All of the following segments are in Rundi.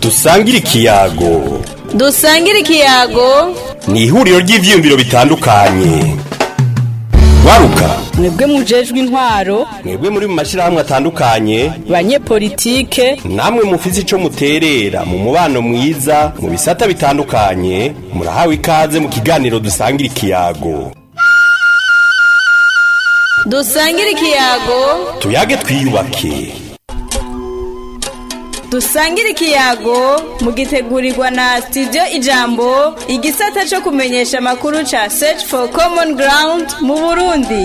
dusangire ikiyago dusangire ikiyago ni ihuriro ry'ibyiyumviro bitandukanye waruka mwebwe mujejwe intwaro mwebwe muri mu mashyirahamwe atandukanye banyepolitike namwe mufite icyo muterera mu mubano mwiza mu bisata bitandukanye murahawe ikaze mu kiganiro dusangire ikiyago dusangire ikiyago tuyage twiyubake dusangire ikiyago mugitegurirwa na sitidiyo ijambo igisata cyo kumenyesha amakuru cya search for common ground mu burundi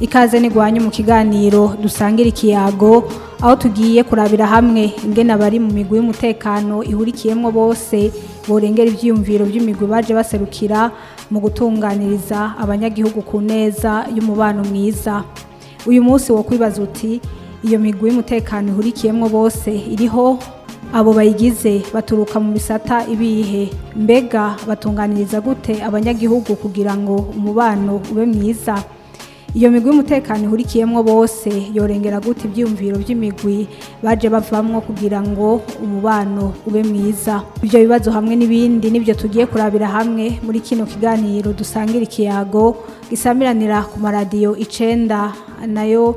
ikaze nigwanye mu kiganiro dusangira ikiyago aho tugiye kurabira hamwe ingene abari mu migwi y'umutekano ihurikiyemo bose borengera ibyiyumviro by'imigwi baje baserukira mu gutunganiriza abanyagihugu ku neza y'umubano mwiza uyu munsi wo kwibaza uti iyo migwi y'umutekano ihurikiyemo bose iriho abo bayigize baturuka mu bisata ibihe mbega batunganiriza gute abanyagihugu kugira ngo umubano ube mwiza iyo migwi y'umutekano ihurikiyemo bose yorengera gute ibyiyumviro by'imigwi baje bavamwo kugira ngo umubano ube mwiza ibyo bibazo hamwe n'ibindi nibyo tugiye kurabira hamwe muri kino kiganiro dusangira ikiyago gisamiranira ku maradiyo icyenda nayo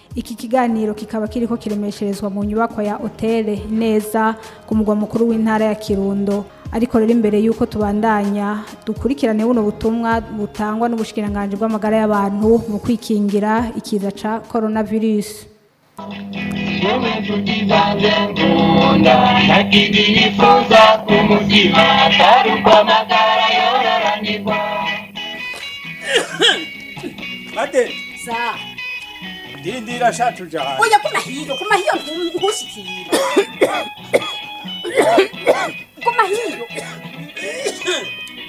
iki kiganiro kikaba kiriko kiremesherezwa mu nyubako ya hoteli neza ku mugwa mukuru w'intara ya kirundo ariko rero imbere y'uko tubandanya dukurikirane buno butumwa butangwa n'ubushikiranganji bw'amagara y'abantu mu kwikingira ikiza cya korona virusi ndindira nshatse ujya hanze oya kumahiyo kumahiyo ntushikira mahiryo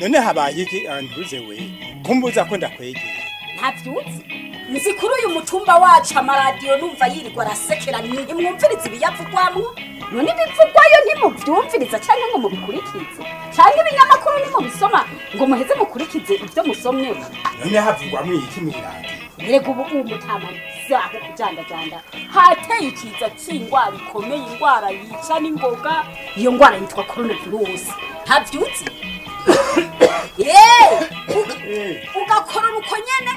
none habaye iki antuze ah, we kumbuza ko ndakwegeye ntavyuzi nzi kuri uyu mutumba wacu amaradiyo numva yirirwa arasekera ntimwumviriza ibiyavugwamwo none ibivugwayo ntimuvyumviriza canke ngo mubikurikize canke ibinyamakuru ntimubisoma ngo muheze mukurikize ivyo musomwe none havugwamwo iki mwiradiyo mbega ubu ubu mutama zaho kujandajanda hateye ikiza cy'indwara ikomeye indwara yica n'ingoga iyo ndwara yitwa coronavirus ntabyutse yeee ugakorora uko nyene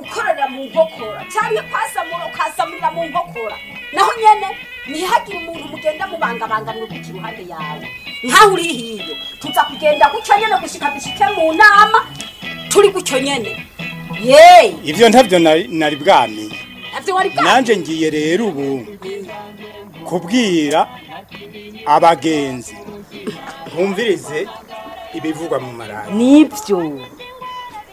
ukorera mu nkokora cyangwa kwasamura ukasamurira mu nkokora naho nyene ntihagire umuntu mugenda mubangabanganira kuko iruhande yawe nkaho uri hiyo tuza kugenda gutyo nyene gushika dushike mu nama turi gutyo nyene ibyo ntabyo nari bwamenye nanjye ngiye rero ubu kubwira abagenzi bumvirize ibivugwa mu maradiyo nibyo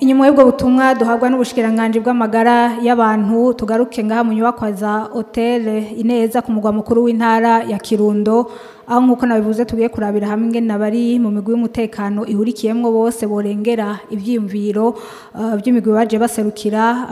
inyuma y'ubwo butumwa duhabwa n'ubushikiranganji bw'amagara y'abantu tugaruke ngaha mu nyubakwa za hoteli ineza ku mugwa mukuru w'intara ya kirundo aho nk'uko nabivuze tugiye kurabira hamwe ingena bari mu migwi y'umutekano ihurikiyemo bose borengera ibyiyumviro by'imigwi eh, baje baserukira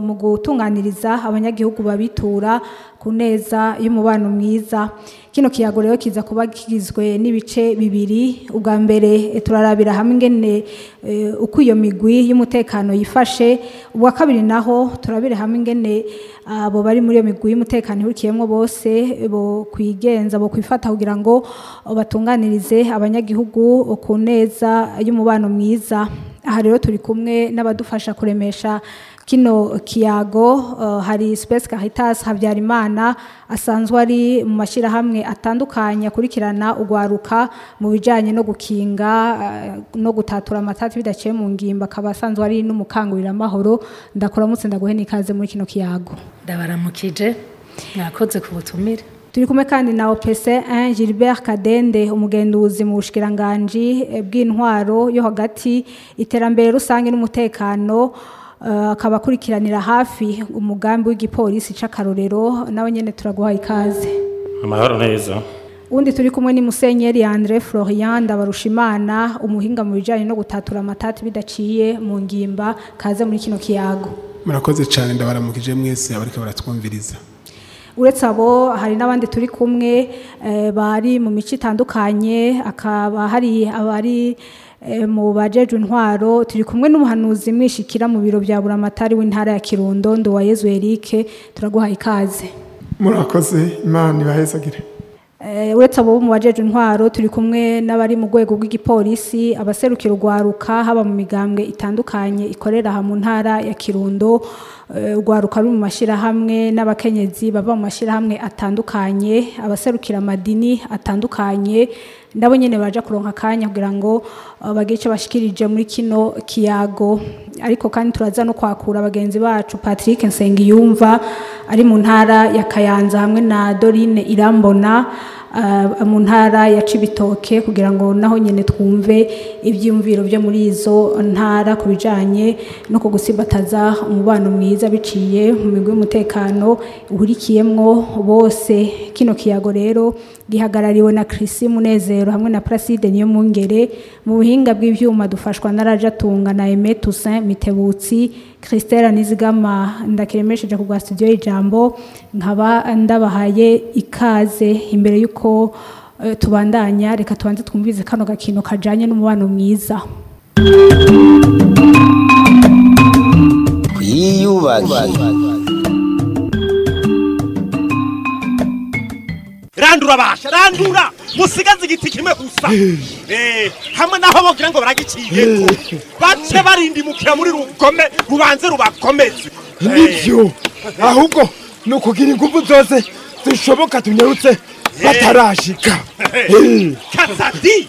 mu gutunganiriza abanyagihugu babitura ku neza y'umubano mwiza kino kiyago rero kiza kuba kigizwe n'ibice bibiri ubwa mbere eh, turarabira hamwe ingene eh, uko iyo migwi y'umutekano yifashe ubwa kabiri naho turabire hamwe ingene abo bari muri iyo migwi y'umutekano ihurikiyemo bose eh, bo kwigenza bo kwifata kugira ngo batunganirize abanyagihugu ku neza y'umubano mwiza aha rero turi kumwe n'abadufasha kuremesha kino kiyago eh, hari sipesi karitasi habyarimana asanzwe ari mu mashyirahamwe atandukanye akurikirana ugwaruka mu bijyanye no gukinga eh, no gutatura amatati bidaciye mu ngimba akaba asanzwe ari n'umukangurir'amahoro ndakuramutse ndaguhe n'ikaze muri kino kiyago ndabaramukije mwakoze ku butumire turi kumwe kandi na opese Gilbert kadende umugenduzi mu bushikiranganji eh, bw'intwaro yo hagati iterambere rusange n'umutekano Eh, akaba akurikiranira hafi umugambi w'igipolisi cy'akarorero nawe nyine turaguhaye ikaze amahoro neza undi turi kumwe ni musenyeri Andre Florian ndabarushimana umuhinga mu bijyanye no gutatura amatati bidaciye mu ngimba kaze muri kino kiyago murakoze cyane ndabaramukije mwese abariko baratwumviriza uretse abo hari n'abandi turi kumwe eh, bari mu mico itandukanye akaba hari abari Eh, mu bajejwe intwaro turi kumwe n'umuhanuzi mwishikira mu biro bya buramatari w'intara ya kirundo nduwayezu eric turaguha ikaze murakoze imana ibahezagire eh, uretse abo mu bajejwe intwaro turi kumwe n'abari mu rwego rw'igipolisi abaserukira urwaruka haba mu migambwe itandukanye ikorera aha mu ntara ya kirundo Eh, urwaruka ruri mu mashyirahamwe n'abakenyezi baba mu mashyirahamwe atandukanye abaserukira amadini atandukanye nabo nyine baje kuronka akanya kugira ngo eh, bagire icyo bashyikirije muri kino kiyago ariko kandi turaza no kwakura bagenzi bacu patrick nsengiyumva ari mu ntara ya kayanza hamwe na dorine irambona Uh, mu ntara ya cibitoke kugira ngo naho nyine twumve ibyiyumviro byo muri izo ntara ku bijyanye no ku gusimbataza umubano mwiza biciye mu migo y'umutekano uhurikiyemo bose kino kiyago rero gihagarariwe na kirisi munezero hamwe na paraside niyo mu buhinga bw'ibyuma dufashwa na rajatunga na eme mitebutsi christelle nizigama ndakiremesheje kugwa studio y'ijambo nkaba ndabahaye ikaze imbere y'uko eh, tubandanya reka tubanze twumvise kano gakino kajyanye n'umubano mwiza twiyubake randura basha randura musigaze igiti kimwe gusa eh. Eh, hamwe n'aho bagira ngo baragiciyeko eh. bace barindimukira muri rugome rubanze rubakomeze nibyo ahubwo ni ukugira ingufu zose zishoboka tunyarutse batarashika kazadi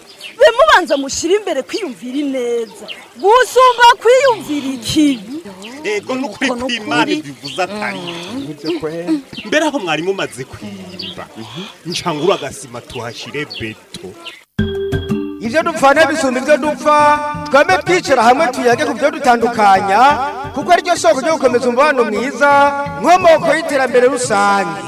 be mubanza mushyira imbere kwiyumvira ineza gusumba kwiyumvira ikibi yego n'ukuri kw'imana bivuze atari mm. mbere aho mwari mumaze kwiyimba ncangura agasima tuhashyire beto ibyo dupfa n'ibisumba ibyo dupfa twame twicara hamwe tuyage ku byo dutandukanya kuko aryo soko ryo gukomeza umubano mwiza nk'amoko y'iterambere rusange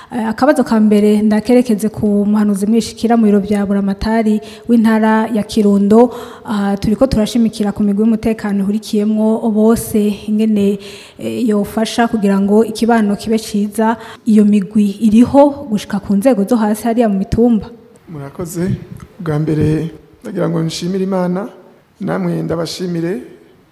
eh, akabazo ka mbere ndakerekeze ku muhanuzi mwishikira mu biro bya buramatari w'intara ya kirundo ah, turi ko turashimikira ku migwi y'umutekano ihurikiyemo bose ingene eh, yofasha kugira ngo ikibano kibe cyiza iyo migwi iriho gushika ku nzego zo hasi hariya mu mitumba murakoze bwa mbere ndagira ngo nshimire imana namwe ndabashimire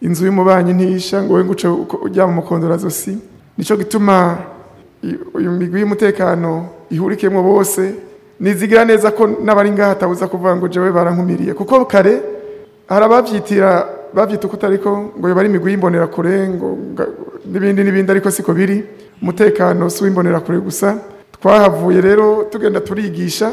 inzu y'umubanyi ntisha ngo we nguce ujya mu mukondorazosi nicyo gituma uyu migwi y'umutekano ihurikemo bose nizigira neza ko n'abari ngaha atabuza kuvuga ngo jewe barankumiriye kuko kare hari ababyitira babyita ukutariko ngo biba ari imigwi y'imbonerakure ngo n'ibindi n'ibindi ariko siko biri umutekano si kure gusa twahavuye rero tugenda turigisha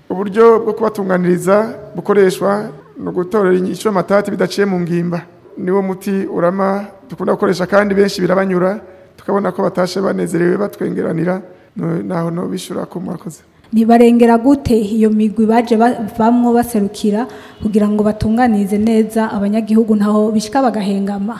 uburyo bwo kubatunganiriza bukoreshwa ni ugutorera inshyuramatati bidaciye mu ngimba niwo muti urama dukunda gukoresha kandi benshi birabanyura tukabona ko batashe banezerewe batwengeranira naho no bishyura ku mwakoze ntibarengera gute iyo migwi baje bamwo baserukira kugira ngo batunganize neza abanyagihugu ntaho bishyika bagahengama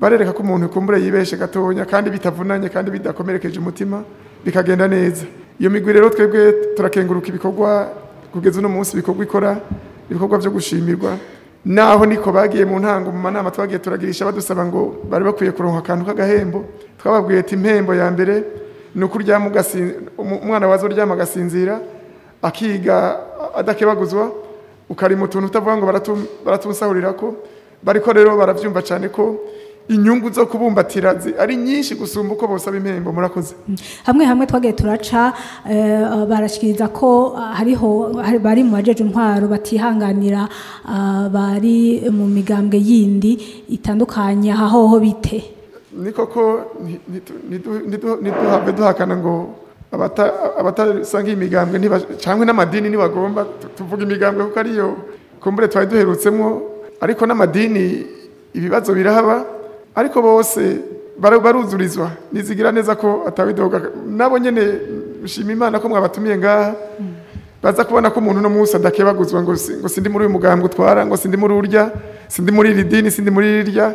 barereka ko umuntu kumbura yibeshe gatonya kandi bitavunanye kandi bidakomerekeje umutima bikagenda neza iyo migwi rero twebwe turakenguruka ibikorwa kugeza uno munsi ibikorwa ikora ibikorwa byo gushimirwa naho niko bagiye mu ntango mu manama twagiye turagirisha badusaba ngo bari bakwiye kuronka akantu k'agahembo twababwiye ati impembo ya mbere ni ukuryama umwana waza uryama agasinzira akiga adakebaguzwa ukarima utuntu utavuga ngo baratumusahurira ko bariko rero baravyumva cyane ko inyungu zo kubumbatira ari nyinshi gusumba uko bosaba impembo murakoze hamwe hamwe twagiye turaca eh, barashyikiriza ko hariho bari mu bajeje intwaro batihanganira ah, bari mu migambwe yindi itandukanye aha bite ni koko ntiduhabwe duhakana ngo abatasanga iyi migambwe cyangwa n'amadini ntibagomba tuvuga imigambwe kuko ariyo kumbure twari duherutsemo ariko n'amadini ibibazo birahaba ariko bose baruzurizwa nizigira neza ko atabidoga nabo nyine nshima imana ko mwabatumiye ngaha baza kubona ko umuntu uno munsi adakebaguzwa ngo sindi muri uyu muganga utwara ngo sindi muri urya sindi muri iri dini sindi muri irya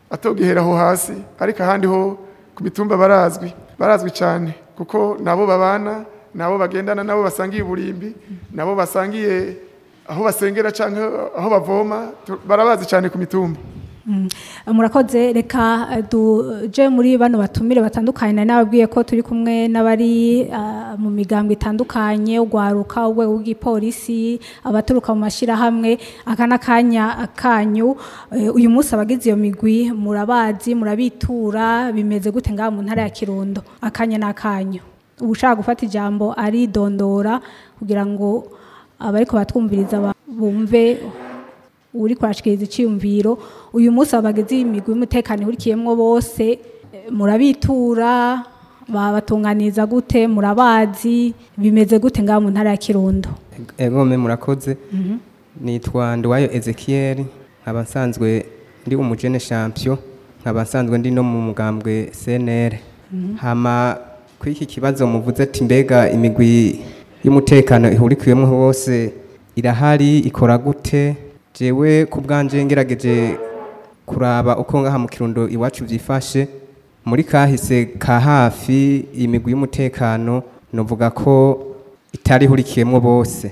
atogihera aho hasi ariko ahandi ho ku mitumba barazwi barazwi cyane kuko nabo babana nabo bagendana nabo basangiye uburimbi nabo basangiye aho basengera cyangwa aho bavoma barabazi cyane ku mitumba Mm. murakoze reka eh, tuje muri bano batumire batandukanye nari nababwiye ko turi kumwe n'abari eh, mu migambwe itandukanye urwaruka urwego rw'igipolisi abaturuka mu mashyirahamwe aka n'akanya akanyu eh, uyu munsi abagize iyo migwi murabazi murabitura bimeze gute ngaha mu ntara ya kirundo akanya n'akanyu ushaka gufata ijambo aridondora kugira ngo abari kubatwumviriza bumve uri kwashikiriza icyumviro uyu munsi abagizi y'imigwi y'umutekano ihurikiyemo bose eh, murabitura babatunganiza gute murabazi bimeze gute ngaho mu ntara ya kirundo ego eh, eh, me murakoze mhm. nitwa nduwayo ezekiel nkaba nsanzwe ndi umujene champion nkaba nsanzwe ndi no mu mugambwe cnr mhm. hama kuri iki kibazo muvuze ati mbega imigwi y'umutekano ihurikiwemo hose irahari ikora gute jewe ku bwanjye ngerageje kuraba uko ngaha mu kirundo iwacu byifashe muri kahise ka hafi imigwi y'umutekano nuvuga ko itari ihurikiyemo bose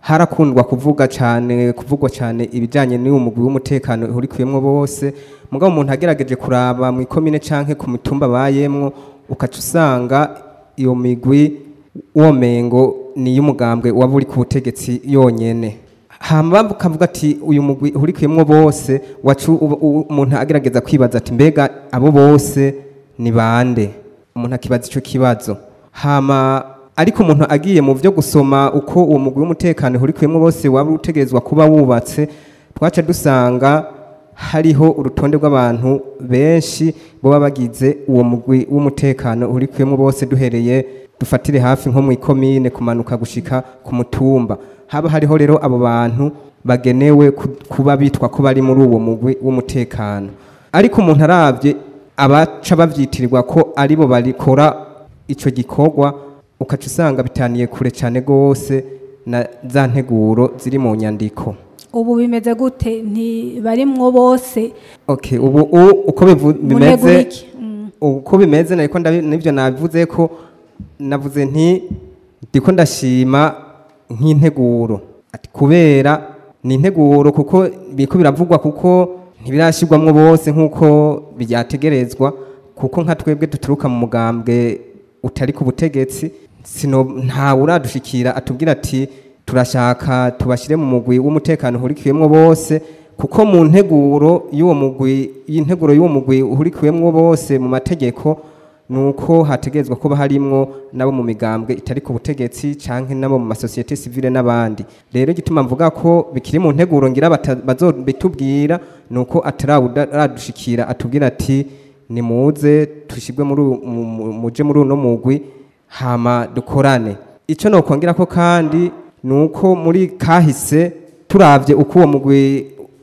harakundwa kuvuga cyane kuvugwa cyane ibijyanye n'uyu mugwi w'umutekano uhurikiyemo bose mugabo umuntu agerageje kuraba mu ikomine cyangwa ku mitumba abayemo ukaca usanga iyo migwi womengo ni iy'umugambwe waba uri ku butegetsi yonyine hamba ukavuga ati uyu mugwi uhurikiyemo bose umuntu agerageza kwibaza ati mbega abo bose ni bande umuntu akibaza icyo kibazo hama ariko umuntu agiye mu byo gusoma uko uwo mugwi w'umutekano uhurikiyemo bose waba utegerezwa kuba wubatse twaca dusanga hariho urutonde rw'abantu benshi baba bagize uwo mugwi w'umutekano uhurikiyemo bose duhereye dufatire hafi nko mu ikomine kumanuka gushika ku mutumba haba hariho rero abo bantu bagenewe kuba bitwa ko bari muri uwo mugwi w'umutekano ariko umuntu arabye abaca babyitirwa ko aribo barikora icyo gikorwa ukaca usanga bitaniye kure cyane rwose na za nteguro ziri mu nyandiko ubu bimeze gute ntibarimwo bose mm. ubu uko bimeze uko bimeze n'ibyo nabivuze ko navuze nti ndiko ndashima nk'integuro kubera ni integuro kuko biriko biravugwa kuko ntibirashyirwamo bose nk'uko byategerezwa kuko nka twebwe duturuka mu mugambwe utari ku butegetsi ntawe uradushikira atubwira ati turashaka tubashyire mu mugwi w'umutekano uhurikiwemo bose kuko mu nteguro y'uwo mugwi y'integuro y'uwo mugwi uhurikiwemo bose mu mategeko nuko hategezwa kuba harimo nabo mu migambwe itari ku butegetsi cyangwa nabo mu masosiyete civile n'abandi rero igituma mvuga ko bikiri mu nteguro ngira bazobitubwira nuko ataradushikira atubwira ati nimuze tushigwe muri muje muri uno mugwi hama dukorane Icyo ni nokongera ko kandi ni uko muri kahise turavye uko uwo mugwi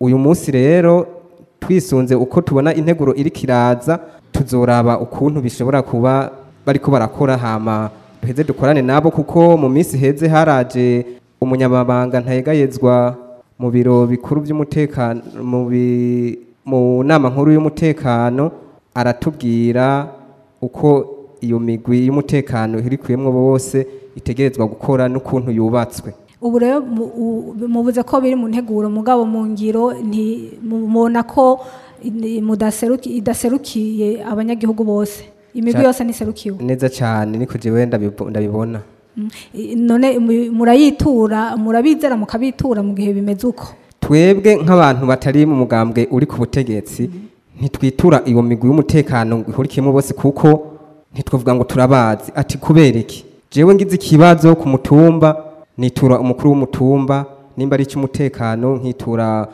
uyu munsi rero twisunze uko tubona integuro iri kiraza tuzoraba ukuntu bishobora kuba bari ko barakora hama duheze dukorane nabo kuko mu minsi heze haraje umunyamabanga ntayegayezwa mu biro bikuru by'umutekano mu nama nkuru y'umutekano aratubwira uko iyo migwi y'umutekano irikuyemo bose itegerezwa gukora n'ukuntu yubatswe ubu rero mubuze ko biri mu nteguro mugabo mu ngiro mubona ko idaserukiye abanyagihugu bose imigwi yose ntiserukiwe neza cyane ni niko wenda ndabibona Mm. none murayitura murabizera mukabitura mu gihe bimeze uko twebwe nk'abantu batari mu mugambwe uri ku butegetsi mm. ntitwitura iyo migwi y'umutekano ihurikemo bose kuko ntitwavuga ngo turabazi ati kubera iki jewe ngize ikibazo ku mutumba nitura umukuru w'umutumba nimba ari icy'umutekano nkitura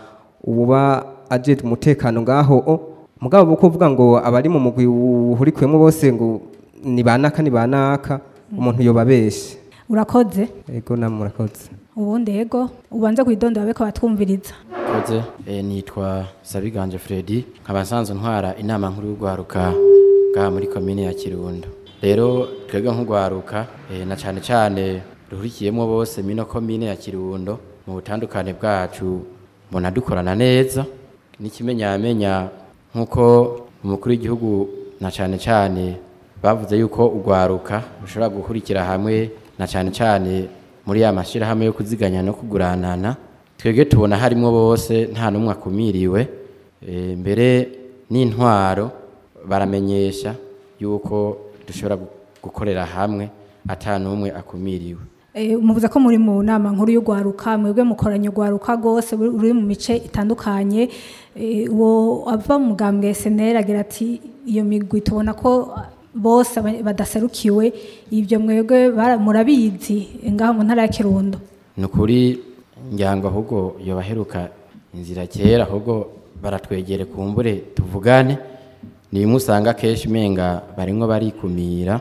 uba ajejwe umutekano ngaho mugabo kuvuga ngo abari mu mugwi uhurikiwemo bose ngo ni banaka ni banaka umuntu yobabeshye urakoze yego namwe murakoze ubundi yego ubanze kwidondora beko batwumviriza urakoze eh, nitwa sabiganje fredi nkaba asanzwe ntwara inama nkuru y'urwaruka bwa muri komine ya kirundo rero twebwe nk'urwaruka eh, na cyane cyane ruhurikiyemo bose mino komine ya kirundo mu butandukane bwacu mbona dukorana neza n'ikimenyamenya nk'uko umukuru w'igihugu na cyane cyane bavuze yuko ugwaruka ushobora gukurikira hamwe na cyane cyane muri ya mashyirahamwe yo kuziganya no kuguranana twebwe tubona harimo bose nta n'umwe akumiriwe eh, mbere n'intwaro baramenyesha yuko dushobora gukorera hamwe n'umwe akumiriwe eh, muvuze ko muri mu nama nkuru y'urwaruka mwebwe mukoranye urwaruka rwose ruri mu mice itandukanye eh, uwo ava mu bwambwe seneri agira ati iyo migwi tubona ko bose badaserukiwe ibyo mwebwe murabizi ngaho mu ntara ya kirundo ni ukuri njyango ahubwo iyo baheruka inzira kera ahubwo baratwegere ku kumbure tuvugane nimwe usanga akenshi umenga barimo barikumira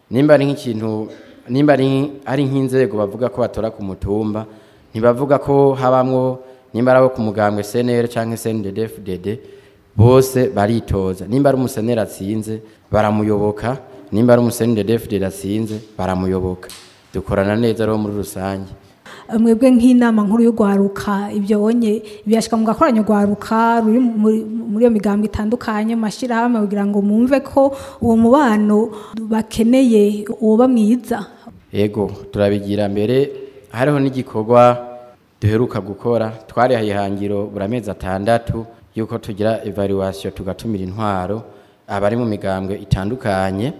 nimba ari nk'ikintu nimba ari nk'inzego bavuga ko batora ku mutumba ntibavuga ko habamwo nimba ari abo ku mugambwe seneri cyangwa senidede fudede bose baritoza nimba ari umuseneri atsinze baramuyoboka nimba ari umuseneri fudede atsinze baramuyoboka dukorana neza rero muri rusange mwebwe nk'inama nkuru yo guharuka ibyo wonye biyashyika mu gakoranyo guharuka ruri muri iyo migambi itandukanye mashyirahamwe kugira ngo mwumve ko uwo mubano bakeneye uwoba mwiza yego turabigira mbere hariho n'igikorwa duheruka gukora twari hayihangiro buri amezi atandatu y'uko tugira evaluwasiyo tugatumira intwaro abari mu migambwe itandukanye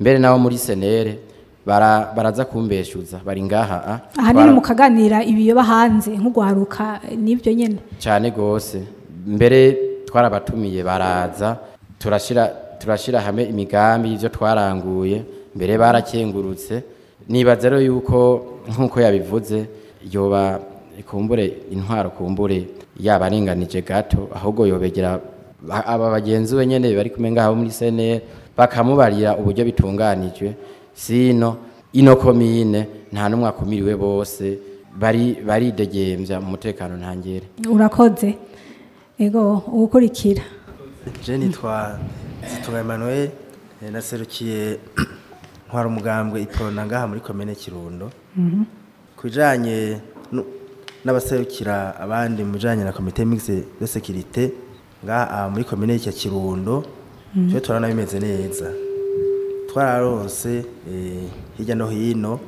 mbere n'abo muri senere baraza kumbeshuza bari ngaha ah? ahanini mukaganira ibiyoba hanze nk'ugwaruka n'ibyo nyine cyane rwose mbere twarabatumiye baraza turashyira hamwe imigambi y'ibyo twaranguye mbere barakengurutse nibaza rero yuko nk'uko yabivuze yoba ikumbure intwaro kumbure yabaringanije gato ahubwo yobegera aba bagenzi we nyine bari kumwe ngaho muri seneri bakamubarira uburyo bitunganijwe sino ino komine nta n'umwe akumiriwe bose bari baridegembya mu mutekano ntangere urakoze ego uwukurikira jeni twa zitunga emanuel eh, naserukiye ntwara umugambwe iporona ngaha muri komine kirundo mhm. ku bijyanye n'abaserukira abandi mu bijyanye na komite migise de sekirite ngaha ah, muri komine y'icya kirundo mhm. tujye turabona bimeze neza twararonse eh, hirya no hino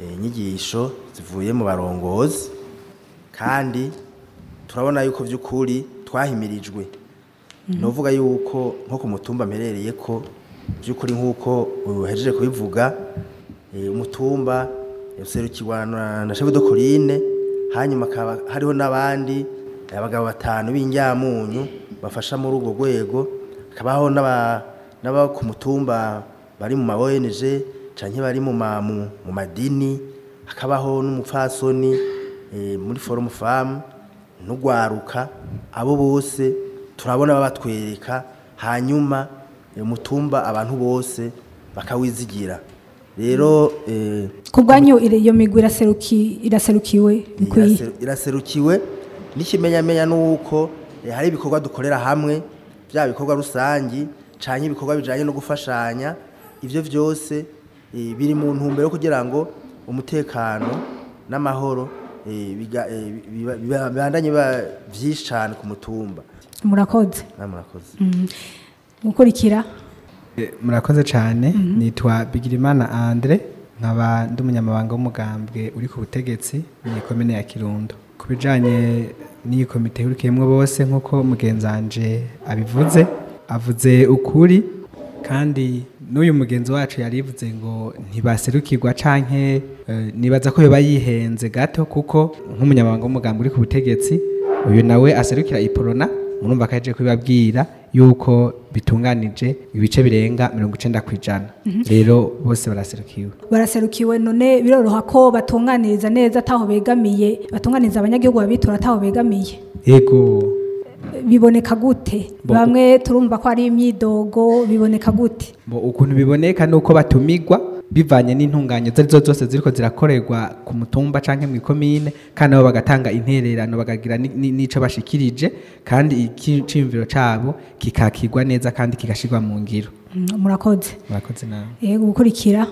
eh, inyigisho zivuye mu barongozi kandi turabona yuko by'ukuri twahimirijwe mhm. ni uvuga yuko nko ku mutumba mperereye ko by'ukuri nk'uko uhejeje kubivuga eh, umutumba userukirwa na shefu de corine hanyuma hariho n'abandi abagabo batanu b'injyamunyu bafasha muri urwo rwego hakabaho n'aba ku mutumba bari mu ma ONG canke bari mu madini hakabaho n'umupfasoni eh, muri forum femme n'urwaruka abo bose turabona babatwereka hanyuma eh, mutumba abantu bose bakawizigira rero eh, kubwanyu iyo migwi iraserukiwe iraserukiwe n'ikimenyamenya n'uko hari ibikorwa dukorera hamwe bya bikorwa rusange canke ibikorwa bijanye no gufashanya ibyo byose eh, biri mu ntumbero kugira ngo umutekano n'amahoro eh, eh, bibandanye byinshi cyane ku mutumba murakoze gukurikira ah, murakoze mhm. cyane mhm. nitwa bigirimana andre nkaba ndi umunyamabanga w'umugambwe uri ku butegetsi mu ikomine ya kirundo ku bijyanye n'iyi komite ihurikiyemo bose nk'uko mugenzanje abivuze avuze ukuri kandi n'uyu mugenzi wacu yarivuze ngo ntibaserukirwa canke eh, nibaza ko yoba yihenze gato kuko nk'umunyamabanga w'umugambi uri ku butegetsi uyu nawe aserukira iporona murumva ko aje kubibabwira yuko bitunganije ibice birenga mirongo icenda ku ijana mhm. rero bose baraserukiwe baraserukiwe none biroroha ko batunganiriza neza ataho begamiye batunganiriza abanyagihugu babitura ataho begamiye yego biboneka gute bamwe turumva ko ari imyidogo biboneka gute ukuntu biboneka ni uko batumigwa bivanye n'intunganye izo zo zose ziriko zirakorerwa ku mutumba cyangwa mu ikomine kandi nabo bagatanga intererano bagagira n'icyo bashikirije kandi icyiyumviro cyabo kikakigwa neza kandi kigashyirwa mu ngiro Mm, murakoze murakoze nawe yego gukurikira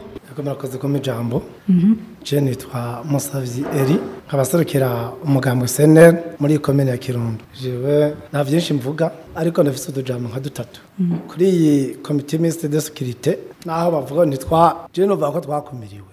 murakoze ko ijambo mm-hmm. jeni nitwa musavizi eri nk'abaserukira umugambi seneri muri komine ya kirundo jewe nta byinshi mvuga ariko ndafite utujambo nka dutatu mm-hmm. kuri iyi komite minisitiri de sekirite naho bavuga nitwa jeni bavuga ko twakumiriwe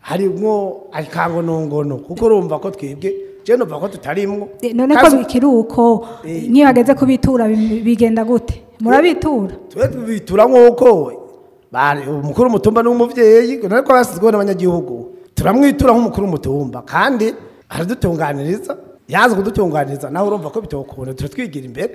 harimwo akangonongono kuko urumva ko twebwe jeno bako tutarimwo none ko bikiruko eh. niyo hageze kubitura bigenda gute murabitura eh, twe tubitura nkuko umukuru mutumba n'umuvyeyi none ko basizwe n'abanyagihugu turamwitura nk'umukuru mutumba kandi aradutunganiriza yaza kudutunganiriza nawe urumva ko bitawukunda tuba twigira imbere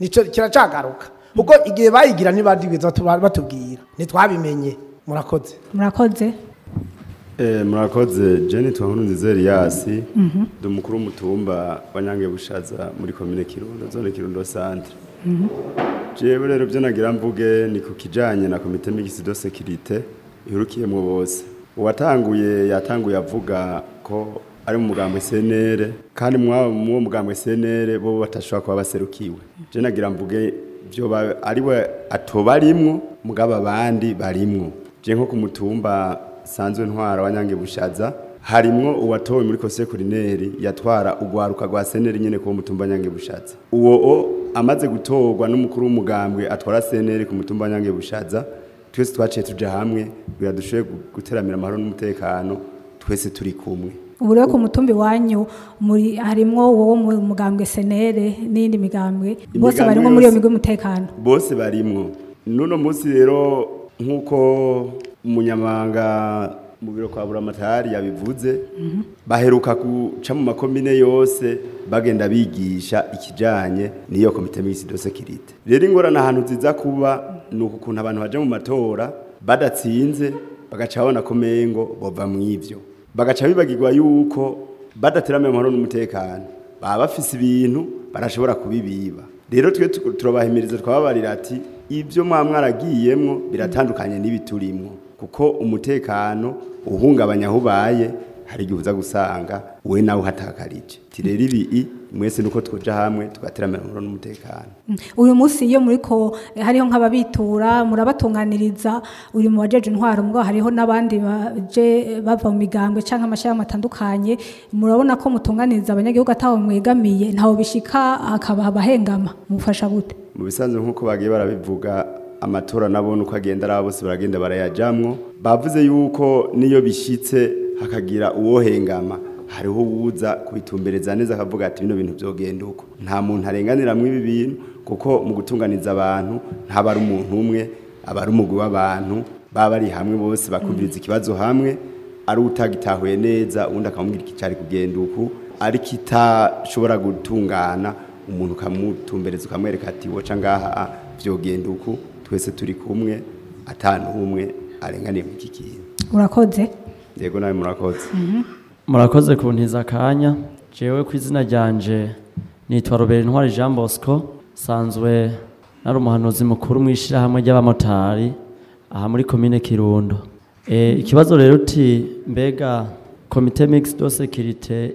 nicyo kiracagaruka kuko igihe bayigira ntibadibiza batubwira ntitwabimenye murakoze murakoze eh, murakoze jenny twahunze riyasi mhm. ndi umukuru w'umutumba wa nyange bushaza muri komine kirundo zone kirundo santire jewe rero byo nagira mvuge ni ku kijanye na komite migisi do sekirite ihurukiyemwo bose uwatanguye yatanguye avuga ko ari mu mugambwe senere kandi mw'uwo mugambwe senere bo batashobora kuba baserukiwe je nagira mvuge byo ari we atobarimwo mugabo abandi barimwo je nko ku mutumba sanzwe ntwara wa bushaza harimo uwatowe muri kose kurineri yatwara ugwaruka rwa seneri nyine ku mutumba bushatsa uwo o amaze gutogwa n'umukuru w'umugambwe atwara seneri ku mutumba bushatse twese twaciye tujya hamwe biradushoboye guteramira amahoro n'umutekano twese turi kumwe ubu rero ku mutumbi wanyu harimo uwo mu mugambwe senere n'indi migambwe bose barimo muri iyo migwi y'umutekano bose barimo n'uno munsi rero nk'uko umunyamahanga mu biro kwa buramatari yabivuze baheruka guca mu makomine yose bagenda bigisha ikijyanye n'iyo komite misi do sekirite rero ingorane ahantu nziza kuba ni uku ukuntu abantu bajya mu matora badatsinze bagaca babona ko mengo bava mu ibyo bagaca bibagirwa yuko badateramo amahoro n'umutekano baba bafise ibintu barashobora kubibiba rero twe turabahimiriza twababarira ati ibyo mwaba mwaragiyemwo biratandukanye n'ibiturimo kuko umutekano uhungabanya aho ubaye hari igihe uza gusanga we nawe uhatakarije tirera ibi mwese nuko twoja hamwe tugateramira umuro n'umutekano mm. uyu munsi iyo muri ko eh, hariho nk'ababitura murabatunganiriza uyu mu bajeje intwaro mugabo hariho n'abandi baje eh, bava mu migambwe canke amashirahamwe atandukanye murabona ko mutunganiriza abanyagihugu ataho mwegamiye ntaho bishika hakaba abahengama mufasha gute mu bisanzwe nk'uko bagiye barabivuga amatora nabo uko agenda ari bose baragenda barayajyamwo bavuze yuko niyo bishyitse hakagira uwohengama hariho uwuza kubitumbereza neza akavuga ati bino bintu byogenda uko nta muntu arenganira mu ibi bintu kuko mu gutunganiza abantu ntaba ari umuntu umwe aba ari umugwi w'abantu baba ari hamwe bose bakumviriza mm. ikibazo hamwe ari utagitahuye neza undi akamubwira iki cyari kugenda uku ari kitashobora gutungana umuntu ukamutumbereza ukamwereka ati woca ngaha byogenda uku twese turi kumwe atanu umwe arenganiye mu iki murakoze yego nawe murakoze mhm. murakoze ku ntiza akanya jewe ku izina ryanje nitwa robert intwari jean bosco nsanzwe nari umuhanuzi mukuru mu ishyirahamwe ry'abamotari aha muri komine kirundo eh, ikibazo rero uti mbega komite mixed do sekirite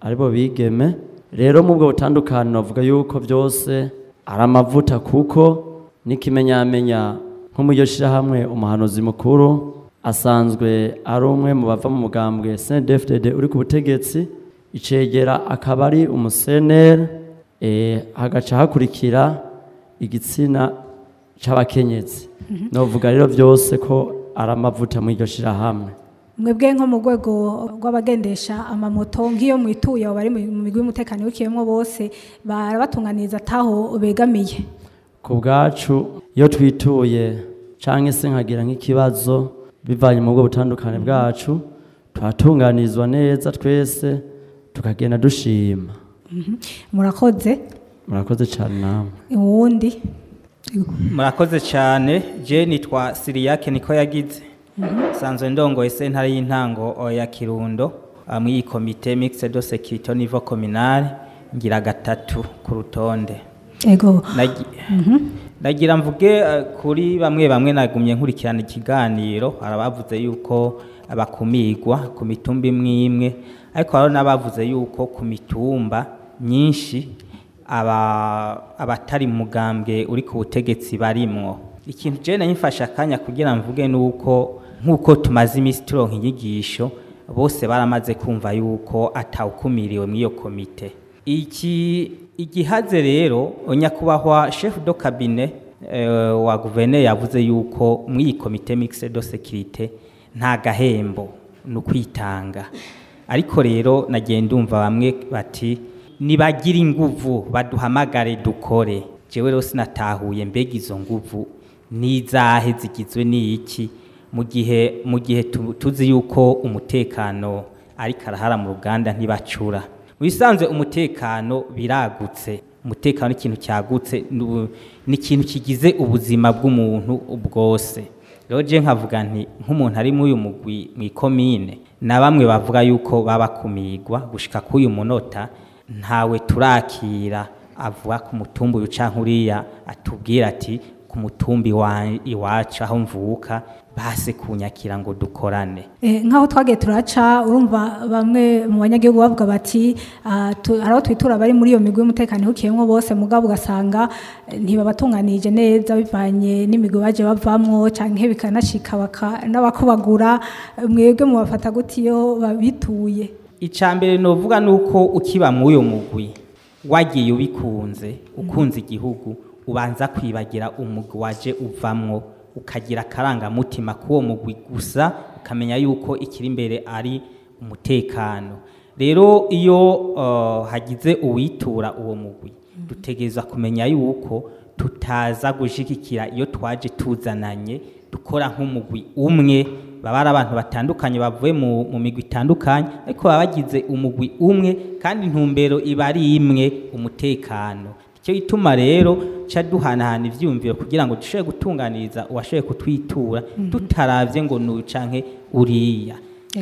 aribo bigeme rero mu bwo butandukane navuga yuko byose ari amavuta kuko n'ikimenyamenya nko muri shyirahamwe umuhanuzi mukuru asanzwe ari umwe mu bava mu mugambwe cndfdd uri ku butegetsi icegera akaba ari umuseneri eh, hagaca hakurikira igitsina cy'abakenyezi mhm. novuga rero byose ko ari amavuta muri iryo shyirahamwe mwebwe nko mu rwego rw'abagendesha amamoto nk'iyo mwituye bari mu migwi y'umutekano w'ikiyemo bose barabatunganiriza ataho ubegamiye. ku bwacu iyo twituye cyangwa se nkagira nk'ikibazo bivanye mu bwo butandukane bwacu tuhatunganirizwa neza twese tukagenda dushima mhm. murakoze murakoze cyane nawe uwundi murakoze cyane jeni nitwa siriyake niko yagize mhm. sanzwe ndongoye sentare y'intango ya kirundo ah, muri iyi komite mixed security nivo communal ngira gatatu ku rutonde yego mm-hmm. nagira mvuge eh, kuri bamwe bamwe nagumye nkurikirana ikiganiro hari yuko bakumirwa ku mitumba imwe imwe ariko hari n'abavuze yuko ku mitumba myinshi abatari mu mugambwe uri ku butegetsi barimwo ikintu jena yifashe akanya kugira mvuge nuko nk'uko tumaze iminsi turonka inyigisho bose baramaze kumva yuko atawukumiriwe muri iyo komite iki igihaze rero nyakubahwa shefu do kabine eh, wa guverineri yavuze yuko muri iyi komite mixed do sekirite nta gahembo ni ukwitanga ariko rero nagenda umva bamwe bati nibagire inguvu baduhamagare dukore jewe rero sinatahuye mbega izo nguvu n'izahe zigizwe n'iki mu gihe mu gihe tuzi yuko umutekano ariko arahara mu ruganda ntibacura wisanze umutekano biragutse umutekano ni cyagutse n’ikintu kigize ubuzima bw'umuntu bwose rero je nkavuga nti nk'umuntu ari muri uyu mugwi mu ikomine na bamwe bavuga yuko babakumirwa gushika uyu munota ntawe turakira avuga ku mutumbu uyu uriya atubwira ati ku mutumbi iwacu aho mvuka base kunyakira ngo dukorane eh, nk'aho twagiye turaca urumva bamwe mu banyagihugu bavuga bati ah, hari aho twitura abari muri iyo migwi y'umutekano ihukiyemo bose mugabo ugasanga eh, ntibabatunganije neza bivanye n'imigwi baje bavamwo cyangwa bikanashika n'abakubagura mwebwe mubafata gutiyo babituye icya mbere ni uvuga ni uko ukiba muri uyu mugwi wagiye ubikunze ukunze igihugu ubanza kwibagira umugwi waje uvamwo ukagira akarangamutima k'uwo mugwi gusa ukamenya yuko ikiri imbere ari umutekano rero iyo uh, hagize uwitura uwo mugwi dutegereza kumenya yuko tutaza gushyigikira iyo twaje tuzananye dukora nk'umugwi umwe baba ari abantu batandukanye bavuye mu migwi itandukanye ariko baba bagize umugwi umwe kandi intumbero iba ari imwe umutekano cyo ituma rero ca duhanahana ivyumviro kugira ngo dushobore gutunganiriza uwashoboye kutwitura mm-hmm. tutaravye ngo nuyu canke uriya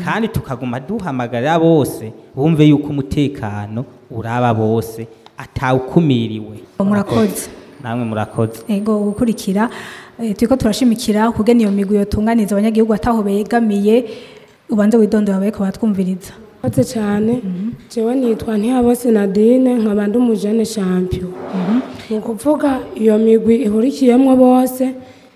kandi tukaguma duhamagarira bose bumve yuko umutekano uraba bose atawukumiriwe murakoze namwe murakoze ego gukurikira eh, turiko turashimikira kugena iyo migwi yotunganiza abanyagihugu ataho begamiye ubanze widondora bariko baratwumviriza murakoze cyane njyewe nitwa ntiyabose nadine nkaba ndi umujene shampiyo ni ukuvuga iyo migwi ihurikiyemo bose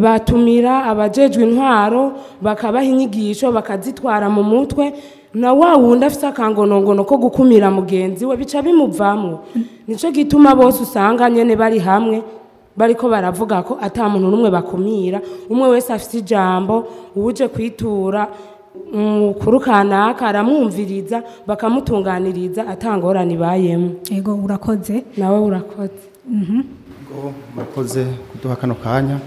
batumira abajejwe intwaro bakabaha inyigisho bakazitwara mu mutwe na wa wundi afite akangonongono ko gukumira mugenzi we bica bimuvamo nicyo gituma bose usanga nyine bari hamwe bariko baravuga ko atamuntu n'umwe bakumira umwe wese afite ijambo uje kwitura umukuru mm, kanaka aramwumviriza bakamutunganiriza atangorane ibayemo yego urakoze nawe urakoze mhm. murakoze kuduha kano kanya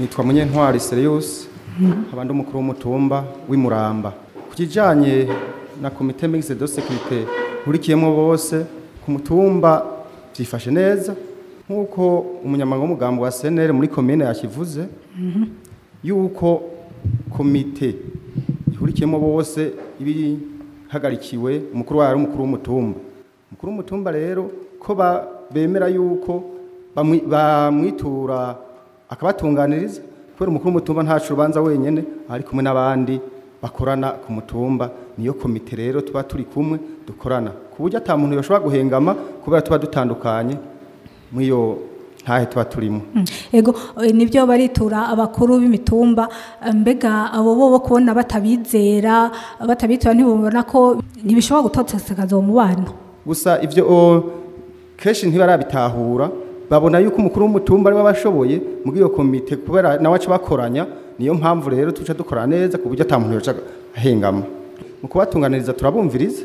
nitwa munyentwari seriyusi abandi umukuru w'umutumba Muramba ku kijyanye na komite migisi do sekirite nkurikiyemo bose ku mutumba byifashe neza nk'uko umunyamaguru w'umugambi wa seneri muri komine yakivuze yuko komite ihurikiyemo bose ihagarikiwe umukuru wayo ari umukuru w'umutumba umukuru w'umutumba rero ko bemera yuko bamwitura akabatunganiriza kubera umukuru w'umutumba ntacu urubanza wenyine ari kumwe n'abandi bakorana ku mutumba niyo komite rero tuba turi kumwe dukorana ku buryo muntu yashobora guhengama kubera tuba dutandukanye muri iyo ntahe tuba turimo yego mm. eh, nibyo baritura abakuru b'imitumba mbega abo bo bo kubona batabizera batabitura ntibubona ko ntibishobora gutotesekaza uwo mubano gusa ibyo oh, kenshi ntibarabitahura babona yuko umukuru w'umutumba ari we abashoboye muri iyo komite kubera nawe aca bakoranya niyo mpamvu rero tuca dukora neza ku buryo atamuntu yaca ahengama mu kubatunganiriza turabumviriza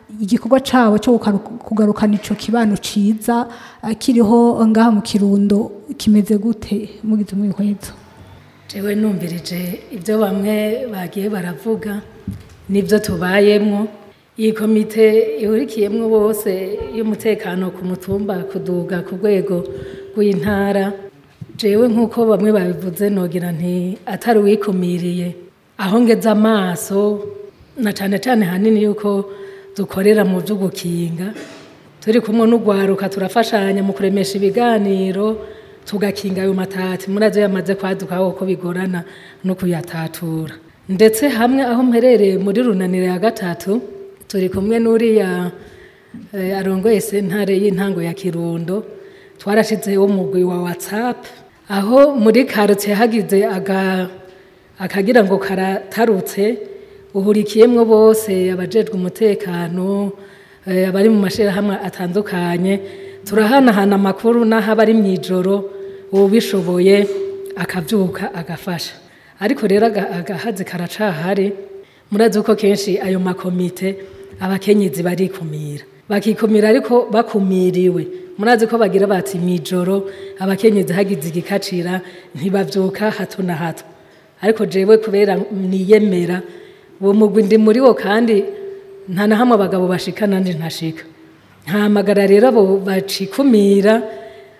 igikorwa cyabo cyo kugarukana icyo kibano cyiza eh, kiriho eh, ngaha mu kirundo kimeze gute mugize umwihweto jewe numvirije ibyo bamwe bagiye baravuga nibyo tubayemo iyi komite ihurikiyemo bose y'umutekano ku mutumba kuduga ku rwego rw'intara jewe nk'uko bamwe babivuze nogira nti atari uwikumiriye aho ngeze amaso na cyane cyane ahanini yuko dukorera mu byo gukinga turi kumwe n'ugwaruka turafashanya mu kuremesha ibiganiro tugakinga ayo matati muri azo yamaze kwaduka aho bigorana no kuyatatura ndetse hamwe aho mperereye muri runaniro ya gatatu turi kumwe n'uriya eh, arongoye sentare y'intango ya kirundo twarashyizeho umugwi wa watsapu aho muri karitsiye hagize akagira ngo karatarutse uhurikiyemo bose abajejwe umutekano eh, abari mu mashyirahamwe atandukanye turahanahana amakuru n'aho aba mu ijoro ubishoboye akabyuka agafasha ariko rero agahazi karacahari murazi ko kenshi ayo makomite abakenyezi barikumira bakikumira ariko bakumiriwe murazi ko bagira bati mu ijoro abakenyezi hagize igikacira ntibabyuka hato na hato ariko jewe kubera niyemera uwo mugwi ndi muri wo kandi nta na abagabo bashika nanjye ntashika ntahamagara rero abo bacikumira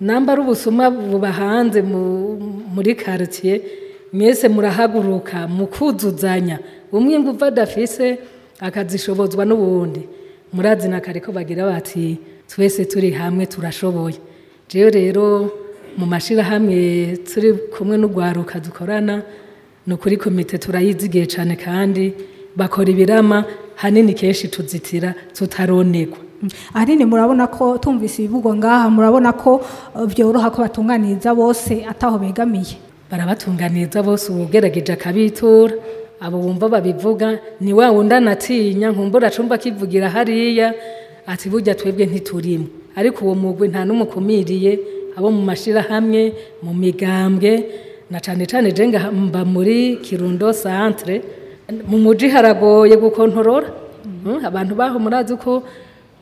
namba ari ubusuma buba muri karitsiye mwese murahaguruka mukuzuzanya umwe ngo uva adafise akazishobozwa n'ubundi murazina kare ko bagira bati twese turi hamwe turashoboye rero rero mu mashyirahamwe turi kumwe n'urwaruka dukorana ni kuri komite turayizigiye cyane kandi bakora ibirama hanini kenshi tuzitira tutaronegwa ahanini murabona ko tumvise ibivugwa ngaha murabona ko byoroha ko batunganiriza bose ataho begamiye barabatunganiriza bose uwo ugerageje akabitura abo bumva babivuga ni wa wundi anatinya nkumbura acumba akivugira hariya ati burya twebwe ntiturimo ariko uwo mugwi nta n'umukumiriye abo mu mashyirahamwe mu migambwe na cyane cyane jenga mba muri kirundo santire mu mujyi haragoye gukontorora hmm, abantu baho muri azi ko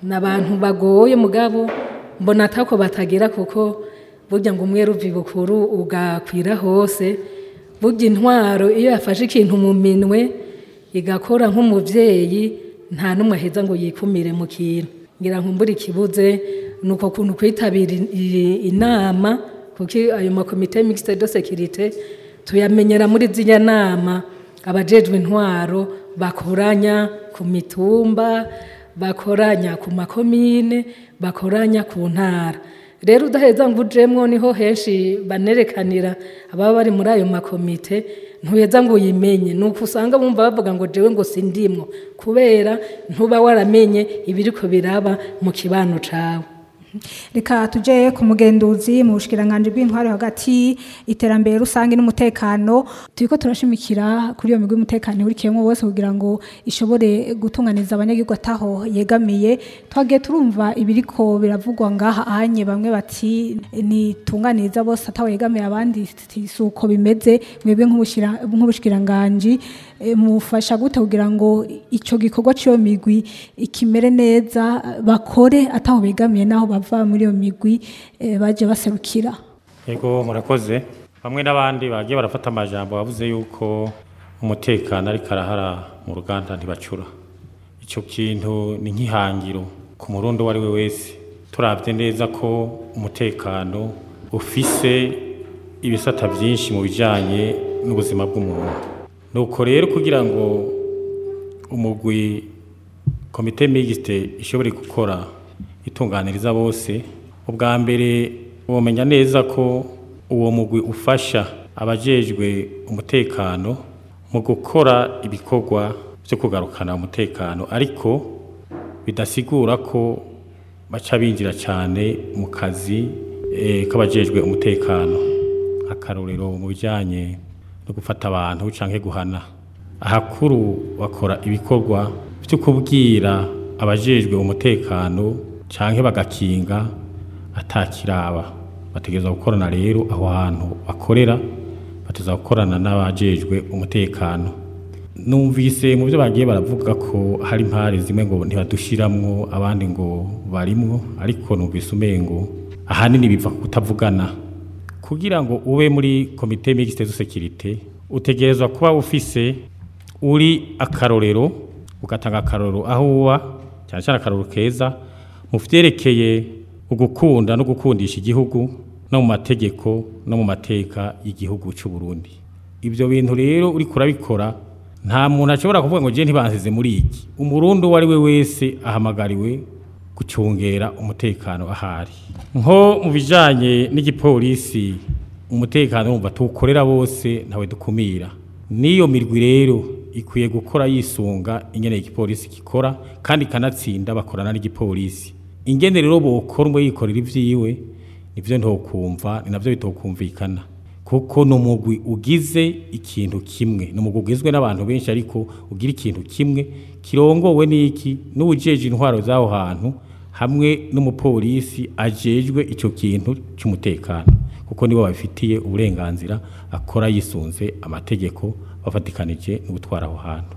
ni abantu bagoye mugabo mbona atako batagera kuko burya ngo umwe ruva ugakwira hose burya intwaro iyo yafashe ikintu mu minwe igakora nk'umubyeyi nta n'umwe aheza ngo yikumire mu kintu ngira ngo mbura ikibuze ni uko kuntu kwitabira inama kuko ayo makomite mixite de sekirite tuyamenyera muri ziriya nama abajejwe intwaro bakoranya ku mitumba bakoranya ku makomine bakoranya ku ntara rero udaheza ngo ujemwo niho henshi banerekanira ababa bari muri ayo makomite ntuheza ngo uyimenye ni usanga bumva bavuga ngo jewe ngo sindimwo kubera ntuba waramenye ibiri ko biraba mu kibano cyawe reka tujye ku mugenduzi mu bushikiranganji bw'intwari hagati iterambere rusange n'umutekano turi ko turashimikira kuri iyo migwi y'umutekano ihurikiyemo wose kugira ngo ishobore gutunganiza abanyagihugu yegamiye twagiye turumva ibiri ko biravugwa ngaha ahanye bamwe bati nitunganiza bose ataho yegamiye abandi si uko bimeze mwebwe nk'ubushikiranganji Eh, mufasha gute kugira ngo icyo gikorwa cy'iyo migwi ikimere neza bakore ataho begamiye n'aho bava muri iyo migwi eh, bajya baserukira yego murakoze bamwe n'abandi bagiye barafata amajambo bavuze yuko umutekano ariko arahara mu ruganda ntibacura icyo kintu ni nk'ihangiro ku murundi uwo ari we wese turabye neza ko umutekano ufise ibisata byinshi mu bijyanye n'ubuzima bw'umuntu nuko rero kugira ngo umugwi komite mixite ishobore gukora itunganiriza bose ubwa mbere wamenya neza ko uwo mugwi ufasha abajejwe umutekano mu gukora ibikorwa byo kugarukana umutekano ariko bidasigura ko baca binjira cyane mu kazi eh, k'abajejwe umutekano akarorero mu bijyanye no gufata abantu canke guhana ahakuru bakora ibikorwa byo kubwira abajejwe umutekano canke bagakinga atakiraba bategereza gukorana rero aho hantu bakorera bateza gukorana n'abajejwe umutekano numvise mu byo bagiye baravuga ko hari impare zimwe ngo ntibadushyiramo abandi ngo barimo ariko numvise umengo ahanini biva kutavugana kugira ngo ube muri komite mixte de securite utegerezwa kuba ufise uri akarorero ugatanga akarorero aho uba cyane cyane akarorero keza mu ugukunda no gukundisha igihugu no mu mategeko no mu mateka y'igihugu cy'u Burundi ibyo bintu rero uri kurabikora nta muntu ashobora kuvuga ngo je ntibansize muri iki umurundi uwo ari we wese ahamagariwe gucungera umutekano ahari nko mu bijyanye n'igipolisi umutekano wumva tuwukorera bose ntawe dukumira n'iyo mirwi rero ikwiye gukora yisunga ingene igipolisi gikora kandi ikanatsinda bakorana n'igipolisi ingene rero bokorwe yikorera ibyiwe nibyo ntokumva ni nabyo bitokumvikana kuko ni umugwi ugize ikintu kimwe ni umugwi ugizwe n'abantu benshi ariko ugira ikintu kimwe kirongowe n'iki n'ubujeje intwaro z'aho hantu hamwe n'umupolisi ajejwe icyo kintu cy'umutekano kuko nibo babifitiye uburenganzira akora yisunze amategeko bafatikanije no gutwara aho hantu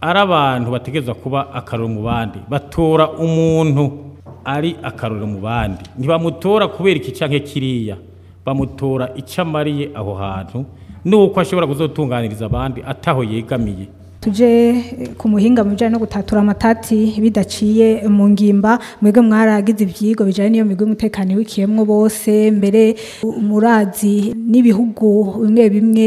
ari abantu bategereza kuba akaroro mu bandi batora umuntu ari akaroro mu bandi ntibamutora kubera iki cyangwa kiriya bamutora icyo amariye aho hantu n'uko ashobora kuzotunganiriza abandi ataho yegamiye tujye eh, ku muhinga mu bijyanye no gutatura amatati bidaciye mu ngimba mwebwe mwaragize ibyigo bijyanye n'iyo migwi umutekano wikiyemo bose mbere umurazi n'ibihugu bimwe bimwe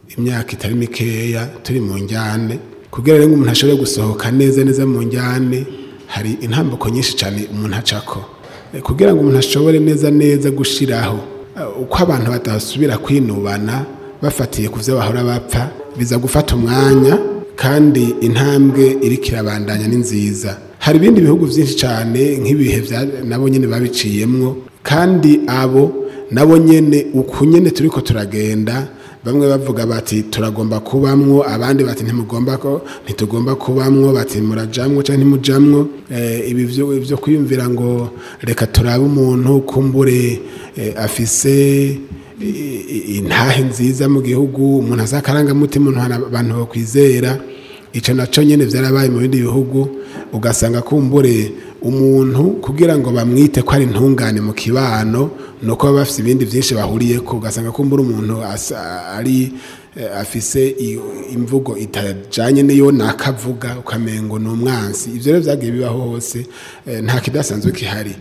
imyaka itari mikeya turi mu njyane kugira ngo umuntu ashobore gusohoka neza neza mu njyane hari intambiko nyinshi cyane umuntu acako eh, kugira ngo umuntu ashobore neza neza gushyiraho eh, uko abantu batasubira kwinubana bafatiye ku byo bahora bapfa biza gufata umwanya kandi intambwe iri kirabandanya ni nziza hari ibindi bihugu byinshi cyane nk'ibihe nabo nyine babiciyemwo kandi abo nabo nyine uku nyine turi ko turagenda bamwe bavuga bati turagomba kubamwo abandi bati ntimugomba ko ntitugomba kubamwo bati murajamwo cyangwa ntimujamwo eh, ibi byo kwiyumvira ngo reka turabe umuntu kumbure eh, afise intahe nziza mu gihugu umuntu azakarangamutima abantu bakwizera icyo nacyo nyine byarabaye mu bindi bihugu ugasanga kumbure umuntu kugira ngo bamwite ko ari intungane mu kibano ni uko baba bafite ibindi byinshi bahuriye ko ugasanga kumbura umuntu ari eh, afise imvugo itajyanye n'iyo nakavuga ukamengo ni umwansi ibyo rero byagiye bibaho hose eh, nta kidasanzwe gihari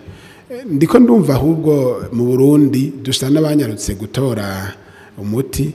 eh, ndiko ndumva ahubwo mu burundi dusa n'abanyarutse gutora umuti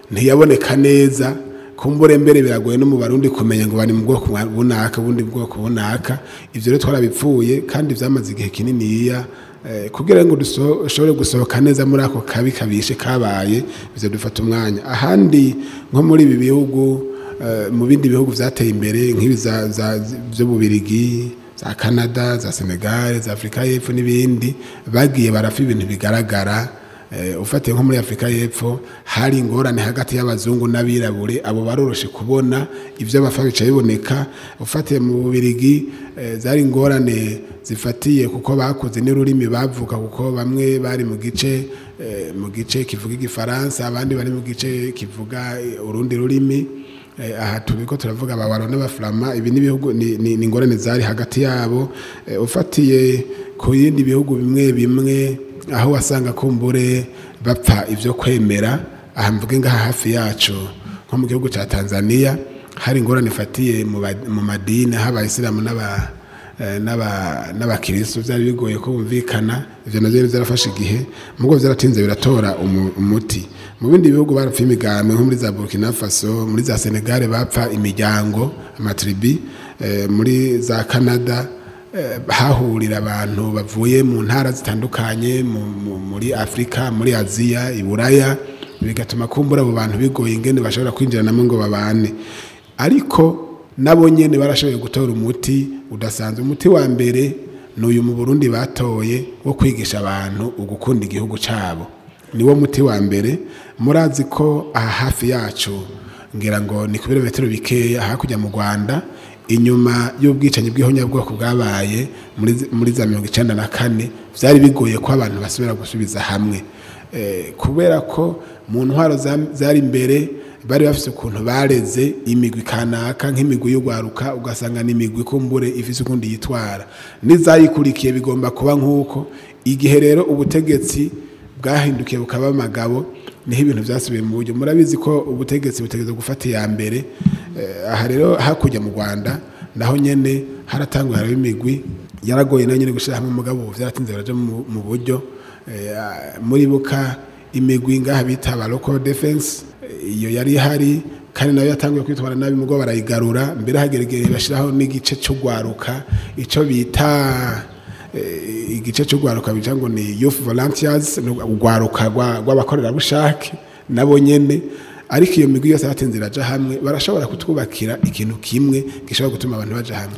ntiyaboneka neza kumbure mbere biragoye no mu barundi kumenya ngo bari mu bwoko bunaka ubundi bwoko runaka ibyo rero twarabipfuye kandi byamaze igihe kininiya Eh, kugira ngo dushobore gusohoka neza muri ako kabi kabishe kabaye biza dufata umwanya ahandi nko muri ibi bihugu eh, mu bindi bihugu byateye imbere nk'ibi by'ububirigi za canada za senegal za afurika y'epfo n'ibindi bagiye barafa ibintu bigaragara eh, ufatiye nko muri afurika y'epfo hari ingorane hagati y'abazungu n'abirabure abo baroroshye kubona ibyo bicaye biboneka ufatiye mu bubirigi zari ingorane zifatiye kuko bakoze n'ururimi bavuga kuko bamwe bari mu gice eh, mu gice kivuga igifaransa abandi bari mu gice kivuga eh, urundi rurimi eh, aha turi ko turavuga ababaro n'abafurama ibi n'ibihugu ni ingorane zari hagati yabo ufatiye ku yindi bihugu bimwe bimwe aho wasanga kumbure bapfa ibyo kwemera aha mvuge ngaha hafi yacu nko mu gihugu cya tanzania hari ingorane ifatiye mu madini aho abayisilamu n'aba Eh, n'abakirisitu byari bigoye ko bumvikana ibyo nabyo byarafashe igihe mubwo byaratinze biratora umuti mu bindi bihugu barapfa imigambi nko muri za burkina faso muri za senegare bapfa imiryango amatiribi eh, muri za canada eh, hahurira abantu bavuye mu ntara zitandukanye muri afurika muri aziya iburaya bigatuma kumbura abo bantu bigoye ingene bashobora kwinjiranamo ngo babane ariko nabo nyine barashoboye gutora umuti udasanzwe umuti wa mbere ni uyu mu burundi batoye wo kwigisha abantu ugukunda igihugu cyabo ni wo muti wa mbere murazi ko aha hafi yacu ngira ngo ni ku birometero bikeya hakurya mu rwanda inyuma y'ubwicanyi bw'ihonyabwoko bwabaye muri za mirongo icyenda na kane byari bigoye ko abantu basubira gusubiza hamwe eh, kubera ko mu ntwaro zari imbere bari bafite ukuntu bareze imigwi kanaka nk'imigwi y'ugwaruka ugasanga ni imigwi kumbure ifite ukundi yitwara n'izayikurikiye bigomba kuba nk'uko igihe rero ubutegetsi bwahindukiye bukaba amagabo niho ibintu byasubiye mu buryo murabizi ko ubutegetsi butegereza gufata iya mbere eh, aha rero hakurya mu rwanda naho nyine haratanguye haraba imigwi yaragoye nayo nyine gushyira hamwe umugabo byatinze baraja mu buryo eh, muribuka imigwi ngaha bita ba local defense iyo yari ihari kandi nayo yatanguye kwitwara nabi mugo barayigarura mbere hageregere bashyiraho n'igice cy'ugwaruka icyo bita eh, igice cy'ugwaruka bivuga ngo ni youth volunteers ugwaruka rw'abakorerabushake nabo nyine ariko iyo migwi yose yabatinze irajya hamwe barashobora kutwubakira ikintu kimwe gishobora gutuma abantu bajya hamwe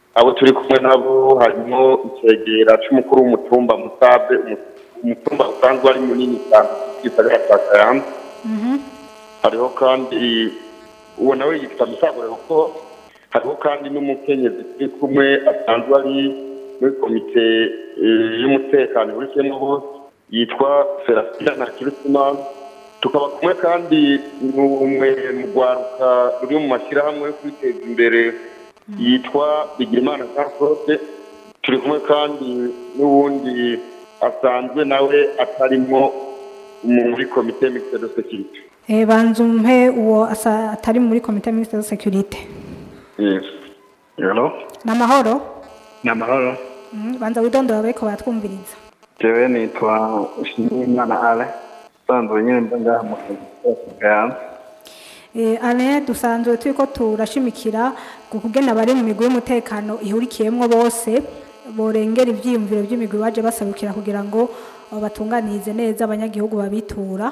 abo turi kumwe nabo harimo icyegera cy'umukuru w'umutumba mutabe umutumba usanzwe ari munini cyane gisagara cya kayanza mhm. hariho kandi uwo nawe yitwa musagure kuko hariho kandi n'umukenyezi turi kumwe asanzwe ari muri komite eh, y'umutekano muri seno yitwa felicien ntakirutima tukaba kumwe kandi ni umwe mu rwaruka ruri mu mashyirahamwe yo kwiteza imbere yitwa bigimana jean claude turi kumwe kandi n'uwundi asanzwe nawe atarimo muri komite minisiteri de sekirite eh, banza umpe uwo atari muri komite minisiteri de sekirite yes hello ni amahoro ni amahoro mm, banza witondera bariko baratwumviriza jewe nitwa nshimiyimana ale usanzwe nyine mba ngaha mu kazi eh, ale dusanzwe turi ko turashimikira ku kugena abari mu migwi y'umutekano ihurikiyemo bose borengera ibyiyumviro by'imigwi baje basabukira kugira ngo batunganize neza abanyagihugu babitura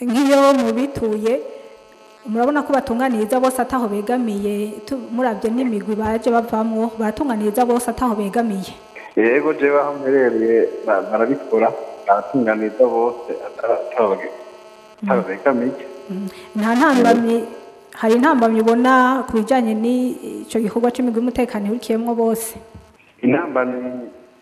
nk'iyo mubituye murabona ko batunganiriza bose ataho begamiye murabyo n'imigwi baje bavamo baratunganiriza bose ataho begamiye yego je baho mperereye barabikora baratunganiriza bose ataho begamiye nta ntambamyi hari intambamyi ubona ku bijyanye n'icyo gikorwa c'imigwi y'umutekano ihurikiyemwo bose intambamyi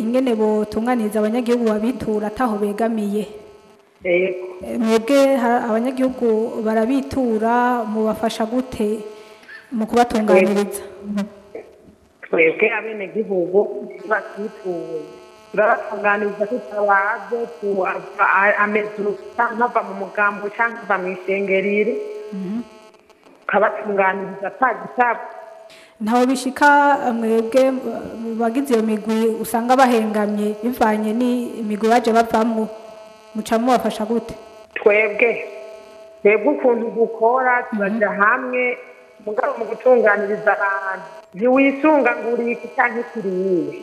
ingene botunganiriza abanyagihugu babitura ataho begamiye mwebwe abanyagihugu barabitura mubafasha gute mu kubatunganyiriza twebwe abenegihugu turabatunganiriza tutabaze ameze nkava mu mugambo cyangwa ava mu isengerire tukabatunganiriza mhm. nta gisabo ntawe mwebwe bagize iyo migwi usanga bahengamye bivanye n'imigwi baje bavamo muca wafasha gute twebwe twebwe ukuntu dukora turajya mhm. hamwe mugabo mu gutunganiriza abantu ntiwisungangurike cyangwa ikiriye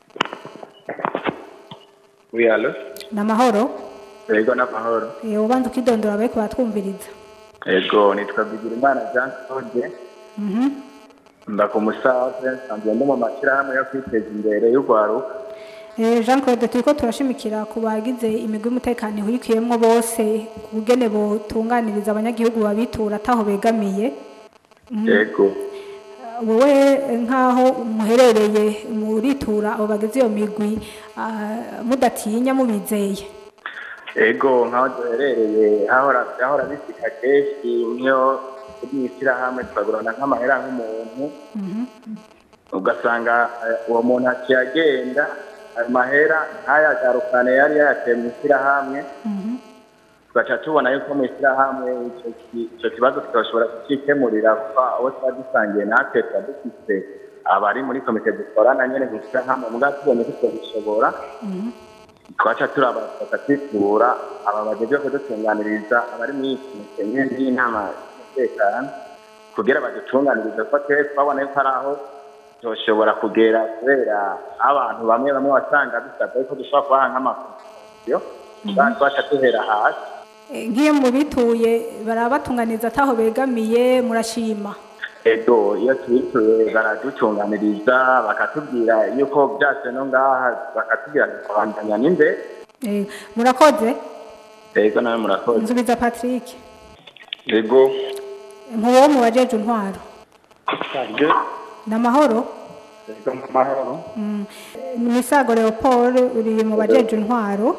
wiyalo ni amahoro yego ni amahoro yewe eh, ubanza ukidondora abe batwumviriza yego nitwa bigirimana jean claude mba mhm. ku musave nsanzwe ndi mu mashyirahamwe yo kwiteza imbere y'urwaruka eh, jean claude turi ko turashimikira ku bagize imigwi y'umutekano ihurikiyemo bose ku bugene abanyagihugu babitura ataho begamiye mhm. yego wowe nk'aho muherereye muritura abo bagize iyo migwi ah, mudatinya mubizeye ego nk'aho duherereye hahora bisika kenshi niyo mhm. eh, mu ishyirahamwe turagurana nk'amahera nk'umuntu ugasanga uwo muntu akiyagenda ayo mahera ntayagarukane yari yayateye mu ishyirahamwe tugaca tubona yuko mu ishyirahamwe icyo kibazo tukabashobora kukikemurira kuko abo tuba dusangiye natwe tuba dufite abari muri komite dukorana nyine mu ishyirahamwe mbwa tubonye ko tubishobora mm-hmm. twaca turabafata twitura aba bageze kudutunganiriza abari muri iyi komite nyine y'inama y'umutekano kugira badutunganirize kuko twebwe twabona yuko ari aho tushobora kugera kubera abantu bamwe bamwe wasanga bisabwa yuko dushobora kubaha nk'amakuru mm-hmm. twaca duhera hasi ngiye mu bituye barabatunganiriza ataho begamiye murashima ego iyo tubituye baradutunganiriza bakatubwira yuko byase no ngaha bakatubwira kubandanya n'imbe eh, murakoze ego nawe murakoze nsubiza patrick ego nkuwo mu intwaro ni amahoro ego ni amahoro mm. misago leopold uri mu bajeje intwaro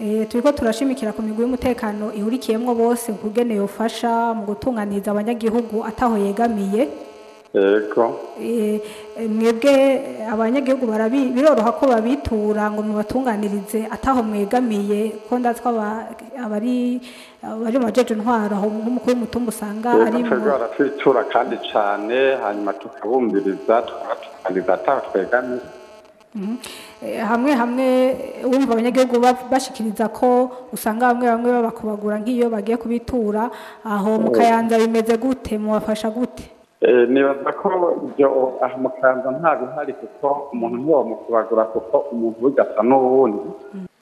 Eh, turi turashimikira ku migwi y'umutekano ihurikiyemo bose ukugene yofasha mu gutunganiriza abanyagihugu ataho yegamiye eh, mwebwe abanyagihugu biroroha ko babitura ngo mubatunganirize ataho mwegamiye ko ndatwa abari mu majeje ntwaro nk'umukuru w'umutungo usanga ari mu twaratura kandi cyane hanyuma tukabumviriza tukabatunganiriza ataho twegamiye mhm. Eh, hamwe hamwe wumva abanyagihugu bashikiriza ko usanga bamwe bamwe babakubagura nk'iyo bagiye kubitura aho mu kayanza bimeze gute mubafasha gute eh, nibaza ko ibyo aha mu kayanza nta bihari kuko umuntu ntiwamukubagura kuko umuntu burya asa n'uwundi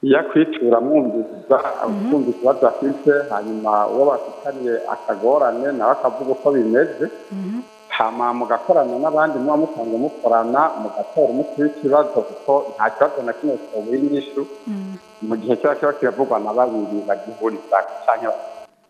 iyo akwitura amwumviriza akumva ikibazo afite hanyuma uwo bafitanye akagorane nawe akavuga uko bimeze mhm. hama mugakorana n'abandi muba musanzwe mukorana mugatora umuti w'ikibazo kuko nta kibazo na kimwe kitabuye inyishu mm. mu gihe kiba kiba kiravugwa na babiri bagihuriza cyangwa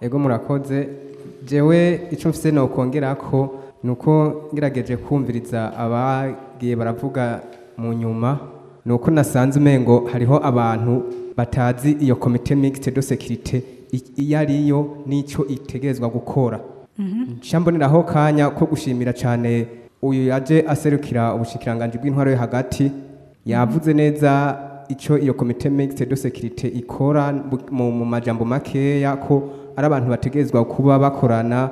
ego murakoze jewe icyo mfite ni ukongera ko ni uko ngerageje kumviriza abagiye baravuga mu nyuma ni uko nasanze umengo hariho abantu batazi iyo komite mixite do sekirite iyo ariyo n'icyo itegerezwa gukora mbonera mm-hmm. aho kanya ko gushimira cyane uyu yaje aserukira ubushyikiranganji bw'intwaro yo hagati yavuze neza icyo iyo komite mixte de securite ikora mu majambo makeya ko ari abantu bategerezwa kuba bakorana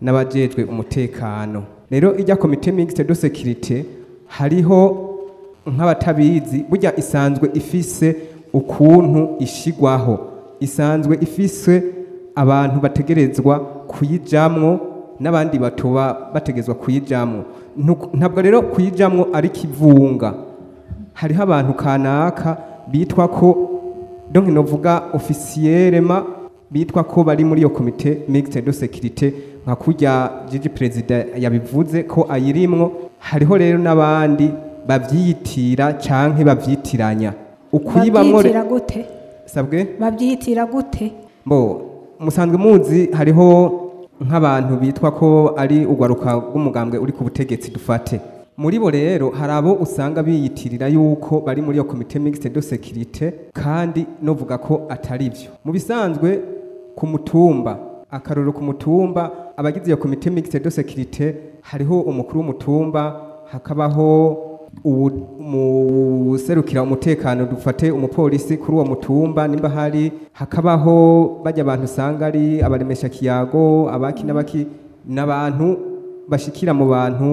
n'abajejwe umutekano rero ijya komite mixte de securite hariho nk'abatabizi burya isanzwe ifise ukuntu ishigwaho isanzwe ifise abantu bategerezwa kuyijyamwo n'abandi batoba bategezwa kuyijyamwo ntabwo rero kuyijyamwo ari kivunga hariho abantu kanaka bitwa ko donke novuga ofisiyerema bitwa ko bari muri iyo komite mixte de sekirite nka kurya jiji perezida yabivuze ko ayirimwo hariho rero n'abandi babyiyitira cyangwa babyitiranya ukuyibamwo gute babyiyitira gute mbo musanzwe muzi hariho nk'abantu bitwa ko ari urwaruka rw'umugambwe uri ku butegetsi dufate muri bo rero hari abo usanga biyitirira yuko bari muri iyo komite mixte de securite kandi novuga ko atari byo mu bisanzwe ku mutumba akaruru ku mutumba abagize iyo komite mixte de securite hariho umukuru w'umutumba hakabaho mu serukira umutekano dufate umupolisi kuri uwo mutumba nimba hari hakabaho bajya abantu usanga ari abaremesha kiyago abaki n'abaki n'abantu bashikira mu bantu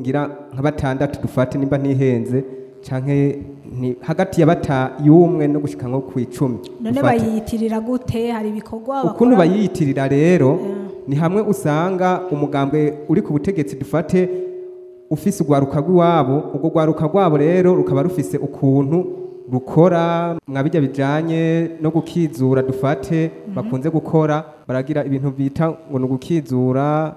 ngira nka batandatu dufate nimba ntihenze canke hagati ya bata y'umwe no gushyika nko ku icumi none bayiyitirira gute hari ibikorwa ukuntu bayiyitirira rero eh. ni hamwe usanga umugambwe uri ku butegetsi dufate ufise urwaruka rw'iwabo urwo rwaruka rwabo rero rukaba rufise ukuntu rukora mwabijya bijyanye no gukizura dufate mhm. bakunze gukora baragira ibintu bita ngo ni ugukizura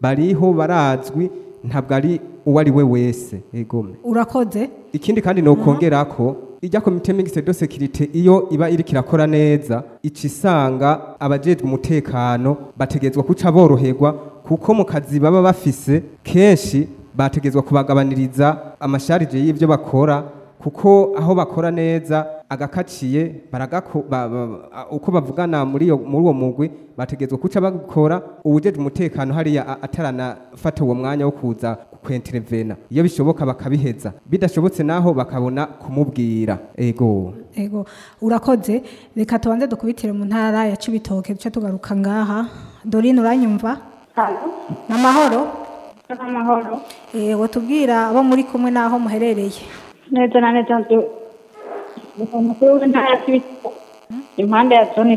bariho barazwi ntabwo ari uwo ari we wese egome urakoze ikindi kandi ni ukongera ko ijya komite mixte de securite iyo iba iri kirakora neza ica isanga abajejwe umutekano bategetswa kuca boroherwa kuko mu kazi baba bafise kenshi bategetswa kubagabaniriza amasharije y'ibyo bakora kuko aho bakora neza agakaciye uko bavugana muri muri uwo mugwi bategetswe kuca bakora uwujejwe umutekano hariya ataranafata uwo mwanya wo kuza kwenterevena iyo bishoboka bakabiheza bidashobotse naho bakabona kumubwira ego ego urakoze reka tubanze dukubitire mu ntara ya cibitoke duce tugaruka ngaha dorine uranyumva ni amahoro ni amahoro tubwira abo muri kumwe n'aho muherereye neza nzu amakuru w'intara ya impande ya zone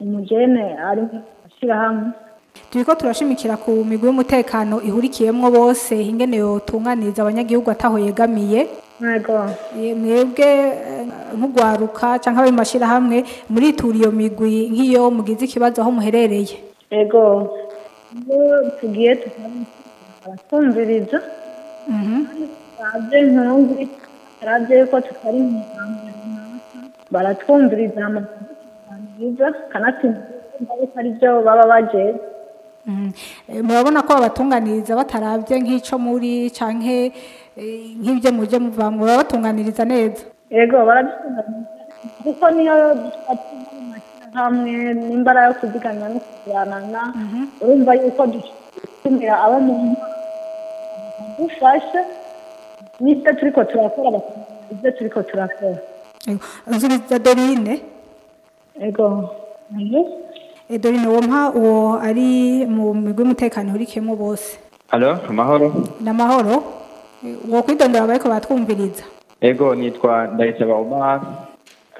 umujene ari mu mashyirahamwe turiko turashimikira ku migwi y'umutekano ihurikiyemo bose ingene yotunganiriza abanyagihugu ataho yegamiye mwebwe eh, nk'ugwaruka canke abayo mashirahamwe muritura iyo migwi nk'iyo mugize ikibazo aho muherereye ego iyo tugiye tukabatwumviriza baravye mhm. inkumbi baravye yuko tutari mwibango runaka baratwumviriza amakuru kanatsinda ariko ari vyo baba bajejwe Mm. Eh, murabona ko babatunganiriza batarabye nk'icyo muri cyangwa eh, nk'ibyo mujye babatunganiriza neza yego baradutunganiriza kuko niyo hamwe n'imbara yo kuziganya no kuziranana mm-hmm. urumva yuko dutumira abo mu dufashe n'ibyo turi ko turakora ibyo turi ko turakora nzu bita dorine yego Eh, dore ni uwo ari mu migwi y'umutekano urikiyemo bose alo amahoro ni amahoro uwo kwidondora bari kubatwumviriza ego nitwa ndayisaba umar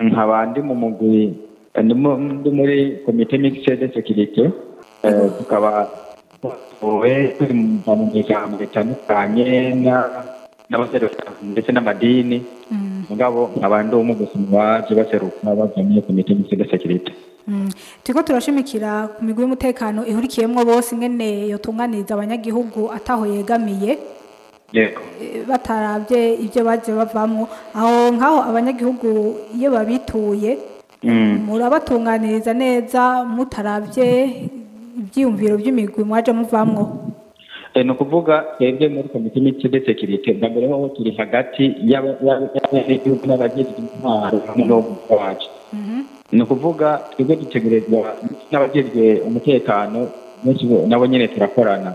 nkaba ndi mu mugwi ndi muri komite mixte de sekirite eh, tukaba tuvuwe turi mu biganiro bitandukanye n'abaseruka ndetse n'amadini mm. mugabo nkaba ndi umwe gusa mu baje baseruka bava komite mixte de sekirite turiko turashimikira ku migwi y'umutekano ihurikiyemo bose ingene yotunganiriza abanyagihugu ataho yegamiye e, batarabye ibyo baje bavamo aho nk'aho abanyagihugu iyo babituye mm. murabatunganiriza neza mutarabye ibyiyumviro by'imigwi mwaje muvamwo e, ni ukuvuga twebwe muri komite y'imiti ndetse bwa mbere ho turi hagati y'abanyagihugu n'abagize intwaro n'umurongo wacu mhm. ni ukuvuga twebwe dutegerezwa n'abajejwe umutekano benshi nabo nyine turakorana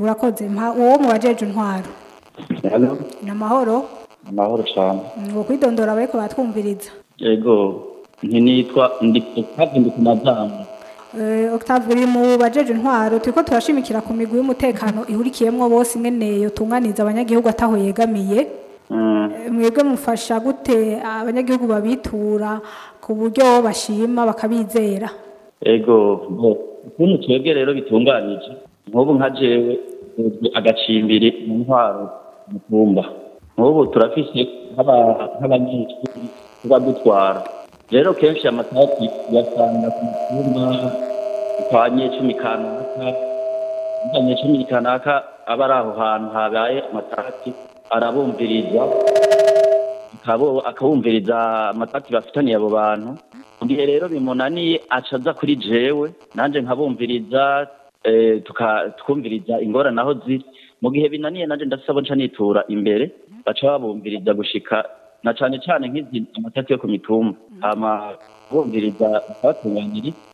urakoze uwo mu bagejejwe intwaro ni amahoro amahoro cyane ngo kwidondora bariko batwumviriza yego ntinitwa ndikukabindi ku madamu eh, Octave uri mu bajeje intwaro turiko turashimikira ku migwi y'umutekano ihurikiyemwo bose imwe neyo abanyagihugu ataho yegamiye Mm. mwebwe mufasha gute abanyagihugu babitura ku buryo bashima bakabizera ego ukuntu twebwe rero bitunganije nk'ubu nka jewe agacimbiri mu ntwaro mu kumba nk'ubu turafise nk'abanyeshuri tuba dutwara rero kenshi amatati uyasanga ku mutumba ukwanye cumi kanaka ukwanye kanaka aba ari aho hantu habaye amatati arabumviriza akabumviriza amatati bafitaniye abo bantu ngiye rero bimunaniye acaza kuri jewe nanjye nkabumviriza eh, twumviriza ingorane aho ziri mu gihe binaniye nanjye ndasaba nca nitura imbere baca babumviriza gushika na cyane cyane nk'izi amatati yo ku mitumba bumviriza batunganira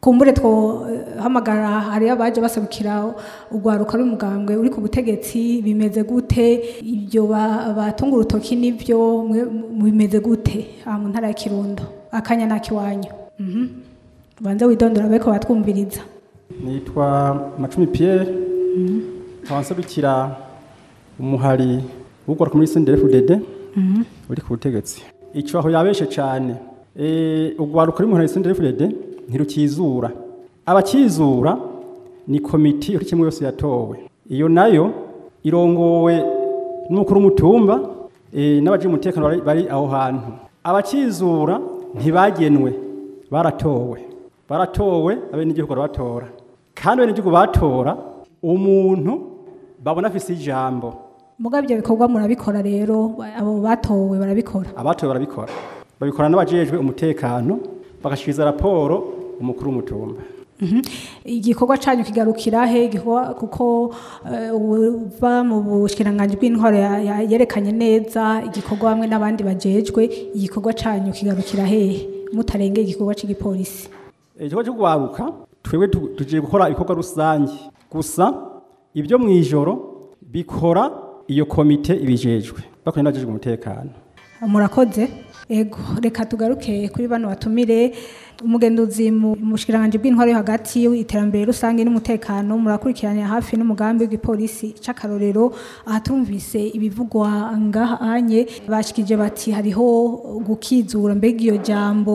kumbure twohamagara eh, hariyo abajya basabukira urwaruka rw'umugambwe uri ku butegetsi bimeze gute ibyo batunga urutoki nibyo bimeze gute mu ntara ya kirundo akanya ntakiwanyu Mhm. ubanza witondera be ko batwumviriza nitwa macumi piyeri mhm. nkaba umuhari ukora muri senderi fudede mhm. uri ku butegetsi icyo aho yabeshe cyane e, urwaruka ruri mu ntara fudede ntirukizura abakizura ni komiti uri kimwe yose yatowe iyo nayo irongowe n'umukuru umutumba e, n'abagira umutekano bari aho hantu abakizura ntibagenwe baratowe baratowe abenegihugu barabatora kandi abenegihugu batora umuntu babona afise ijambo muga ibyo bikorwa murabikora rero abo batowe barabikora abatowe barabikora babikora n'abajejwe umutekano bagashyikiza raporo umukuru w'umutumba mhm. igikorwa cyanyu kigarukira he kuko eh, uva mu bushyirangange bw'intwaro yerekanye neza igikorwa hamwe n'abandi bajejwe igikorwa cyanyu kigarukira hehe mutarengera igikorwa cy'igipolisi igikorwa cyo kubaruka twebwe tugiye gukora ibikorwa rusange gusa ibyo mu ijoro bikora iyo komite ibijejwe bakoranye n'abajejwe umutekano murakoze ego reka tugaruke kuri bano batumire umugenduzi mu bushyirangange bw'intwaro hagati y'iterambere rusange n'umutekano murakurikiranye hafi n'umugambi w'igipolisi cy'akarorero ahatumvise ibivugwa ngahanye bashikije bati hariho gukizura mbega iyo jambo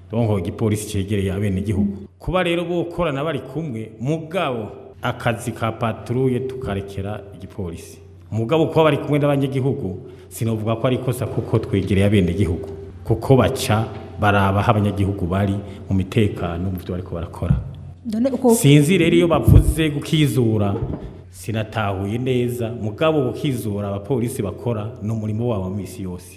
donko igipolisi cyegereye abenegihugu kuba rero bokorana bari kumwe mugabo akazi ka paturuye tukarekera igipolisi mugabo kuba bari kumwe n'abanyagihugu sinavuga ko ari ikosa kuko twegereye abenegihugu kuko baca baraba aho abanyagihugu bari mu mitekano mu byo bariko barakora sinzi rero iyo bavuze gukizura sinatahuye neza mugabo gukizura abapolisi bakora ni umurimo wabo wa minsi yose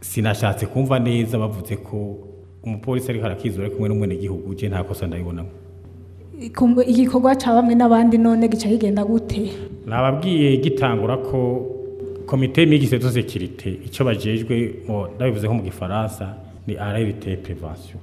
sinashatse kumva neza bavuze ko umupolisi ariko arakizura ari kumwe n'umwenegihugu je nta kosa ndabibonamo igikorwa cya bamwe n'abandi none gica kigenda gute nababwiye gitangura ko komite migise do sekirite icyo bajejwe ndabivuze nko mu gifaransa ni arabiteye prevention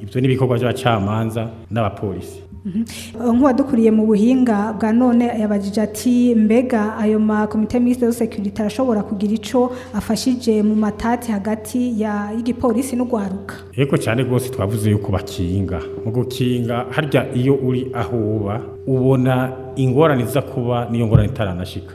ibyo ni ibikorwa by'abacamanza n'abapolisi Mhm. nk'uwadukuriye mu buhinga bwa none yabajije ati mbega ayo makomite minisitiri w'umusekirite arashobora kugira icyo afashije mu matati hagati y'igipolisi n'urwaruka yego cyane rwose twavuze yuko bakinga mu gukinga harya iyo uri aho uba ubona ingorane iza kuba n'iyo ngorane itaranashika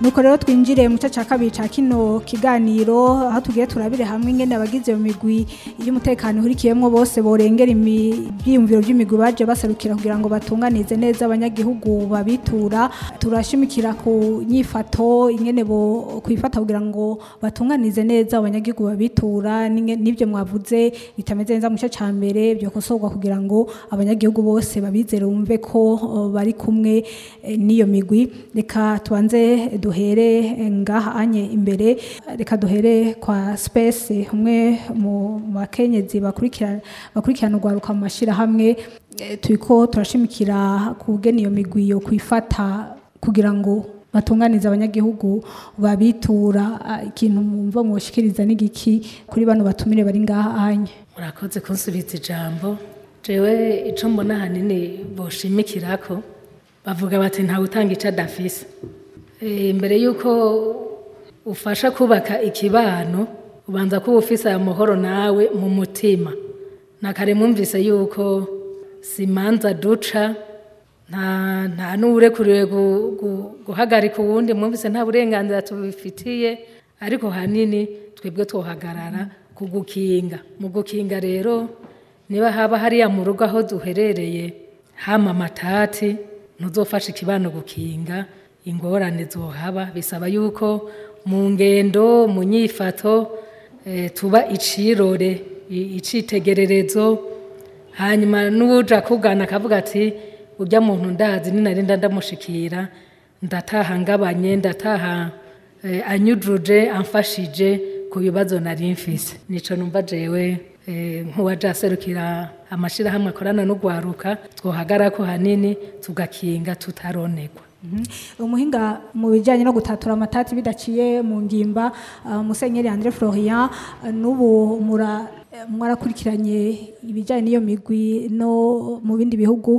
nuko rero twinjire mu cya kabiri cya kino kiganiro aho tugiye turabire hamwe ingene abagize mu migwi y'umutekano ihurikiyemo bose borengera ibyiyumviro by'imigwi baje baserukira kugira ngo batunganize neza abanyagihugu babitura turashimikira ku nyifato ingene bo kwifata kugira ngo batunganize neza abanyagihugu babitura n'ibyo mwavuze bitameze neza mu cya cya mbere byokosorwa kugira ngo abanyagihugu bose babizere bumve ko bari kumwe eh, n'iyo migwi reka tubanze duhe duhere ngaha anye imbere reka duhere kwa space umwe mu bakenyezi bakurikirana bakurikirana mu mashyirahamwe turiko turashimikira kugena iyo migwi yo kwifata kugira ngo batunganize abanyagihugu babitura ikintu mwumva mwoshikiriza n'igiki kuri bano batumire bari ngaha anye urakoze kunsubiza ijambo jewe ico mbona hanini boshimikirako bavuga bati nta gutanga ico adafise mbere y'uko ufasha kubaka ikibano ubanza kuba ufise aya mahoro nawe mu mutima nakare mwumvise yuko simanza duca nta n'uburekuriwe guhagarika uwundi mwumvise nta burenganzira tubifitiye ariko hanini twebwe tuhagarara ku gukinga mu gukinga rero niba haba hariya mu rugo aho duherereye hama amatati ntuzofashe ikibano gukinga ingorane zohaba bisaba yuko mu ngendo mu nyifato eh, tuba icirore icitegererezo hanyuma n'uwuja kugana akavuga ati ujya muntu ndazi ni ninarinda ndamushikira ndataha ngabanye ndataha eh, anyujuje amfashije ku bibazo nari mfise nico numva jewe eh, nk'uwaje aserukira amashyirahamwe akorana n'ugwaruka twohagarara ko hanini tugakinga tutaronekwa Mhm. umuhinga mu bijyanye no gutatura amatati bidaciye mu ngimba ah, musenyeri Andre Florian ah, n'ubu eh, mwarakurikiranye ibijyanye n'iyo migwi no mu bindi bihugu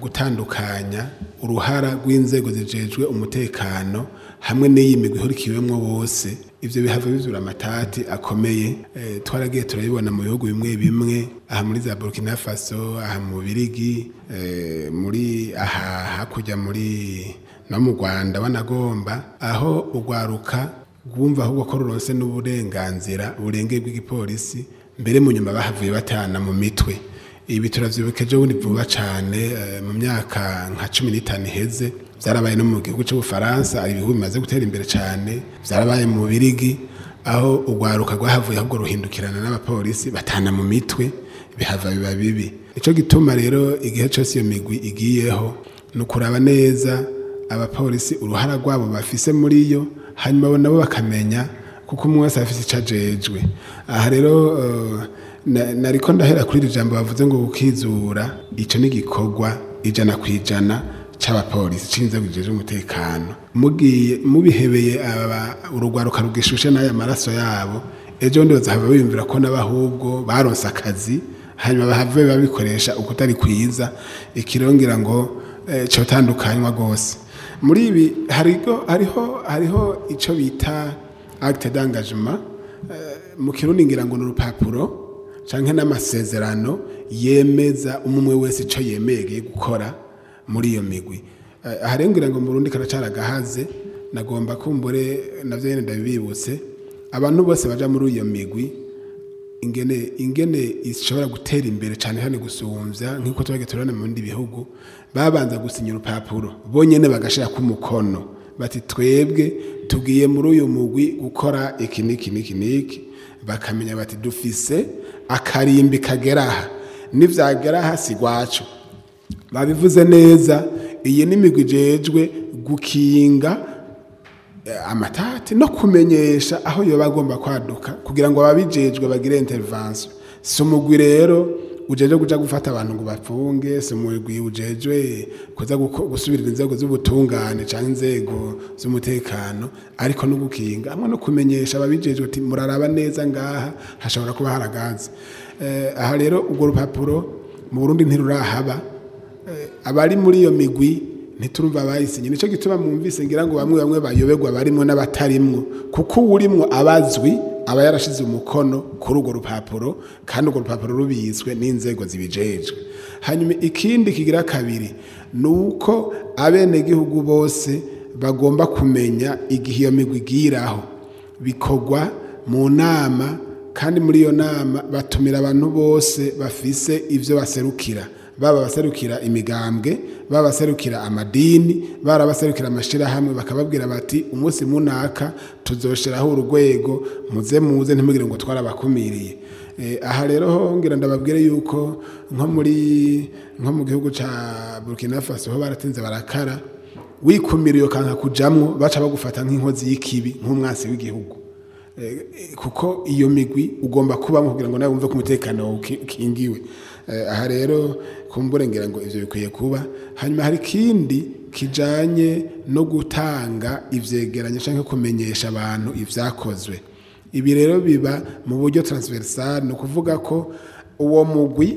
gutandukanya uruhara rw'inzego zijejwe umutekano hamwe n'iyi migwi ihurikiwemo bose ibyo bihava bizura amatati akomeye eh, twaragiye turabibona mu bihugu bimwe bimwe aha muri za burkina faso aha mu birigi eh, muri aha hakurya muri no mu rwanda banagomba aho ugwaruka rwumva ahubwo ko ruronse n'uburenganzira uburenge bw'igipolisi mbere mu nyuma bahavuye batana mu mitwe ibi turavyibuka ejo bundi vuba cyane eh, mu myaka nka cumi n'itanu iheze vyarabaye no mu gihugu c'ubufaransa hari ibihugu bimaze gutera imbere cyane vyarabaye mu birigi aho urwaruka rwahavuye ahubwo ruhindukirana n'abapolisi batana mu mitwe bihava biba bibi nico gituma rero igihe cyose iyo migwi igiyeho ni ukuraba neza abapolisi uruhara rwabo bafise muri yo hanyuma nabo bakamenya kuko umwe wese afite icyo ajejwe aha rero uh, nariko ndahera kuri iri jambo bavuze ngo gukizura icyo ni igikorwa ijana ku ijana cy'abapolisi cy'inzego zijejwe umutekano mugiye mubihebeye urugwaruka rugishushe n'aya maraso yabo ejo bundi bazahava biyumvira ko n'abahubwo baronse akazi hanyuma bahave babikoresha ukutari kwiza ikirongera ngo eh, cyotandukanywa rwose muri ibi hariho hariho icyo bita agite dangajima eh, mu kirundi ngira ngo ni urupapuro cyangwa n'amasezerano yemeza umwe wese icyo yemereye gukora muri iyo migwi eh, aharenga ngo mu rundi karacara agahaze nagomba kumbure nabyo nyine ndabibibutse abantu bose bajya muri iyo migwi ingene ingene ishobora gutera imbere cyane cyane gusumbya nk'uko tuba duturana mu bindi bihugu babanza gusinya urupapuro bonyine bagashyira ku mukono bati twebwe tugiye muri uyu mugwi gukora iki n'iki n'iki n'iki bakamenya bati dufise akarimbi kagera aha n'ibyagera aha si iwacu babivuze neza iyi n'imigwi ijejwe gukinga eh, amatati no kumenyesha aho yoba agomba kwaduka kugira ngo ababijejwe bagire intervansiyo si umugwi rero ujejwe guca gufata abantu ngo bapfunge si umugwi ujejwe kuza gusubirira inzego z'ubutungane cyangwa inzego z'umutekano ariko no gukinga hamwe no kumenyesha ababijejwe ati muraraba neza ngaha hashobora kuba haraganze eh, aha rero urwo rupapuro mu burundi ntirurahaba eh, abari muri iyo migwi ntiturumva abayisinye nicyo gituma mwumvise ngira ngo bamwe bamwe bayoberwa barimo n'abatarimwo kuko uwurimwo abazwi aba yarashize umukono kuri urwo rupapuro kandi urwo rupapuro rubitswe n'inzego zibijejwe hanyuma ikindi kigira kabiri ni uko abenegihugu bose bagomba kumenya igihe iyo migwi igiraho bikorwa mu nama kandi muri iyo nama batumira abantu bose bafise ibyo baserukira baba abaserukira imigambwe baba abaserukira amadini baba abaserukira amashyirahamwe bakababwira bati umunsi munaka tuzoshiraho urwego muze muze ntimugire ngo twarabakumiriye eh, aha rero hongera ndababwire yuko nko muri nko mu gihugu cya burkina faso ho baratinze barakara wikumiriye ukanka kujyamo baca bagufata nk'inkozi y'ikibi nk'umwasi w'igihugu eh, kuko iyo migwi ugomba kuba kugira ngo nawe wumve ko umutekano ukingiwe eh, aha rero kumbure ngira ngo ivyo bikwiye kuba hanyuma hari kindi kijanye no gutanga ivyegeranyo canke kumenyesha abantu ibyakozwe ibi rero biba mu buryo transversal ni ukuvuga ko uwo mugwi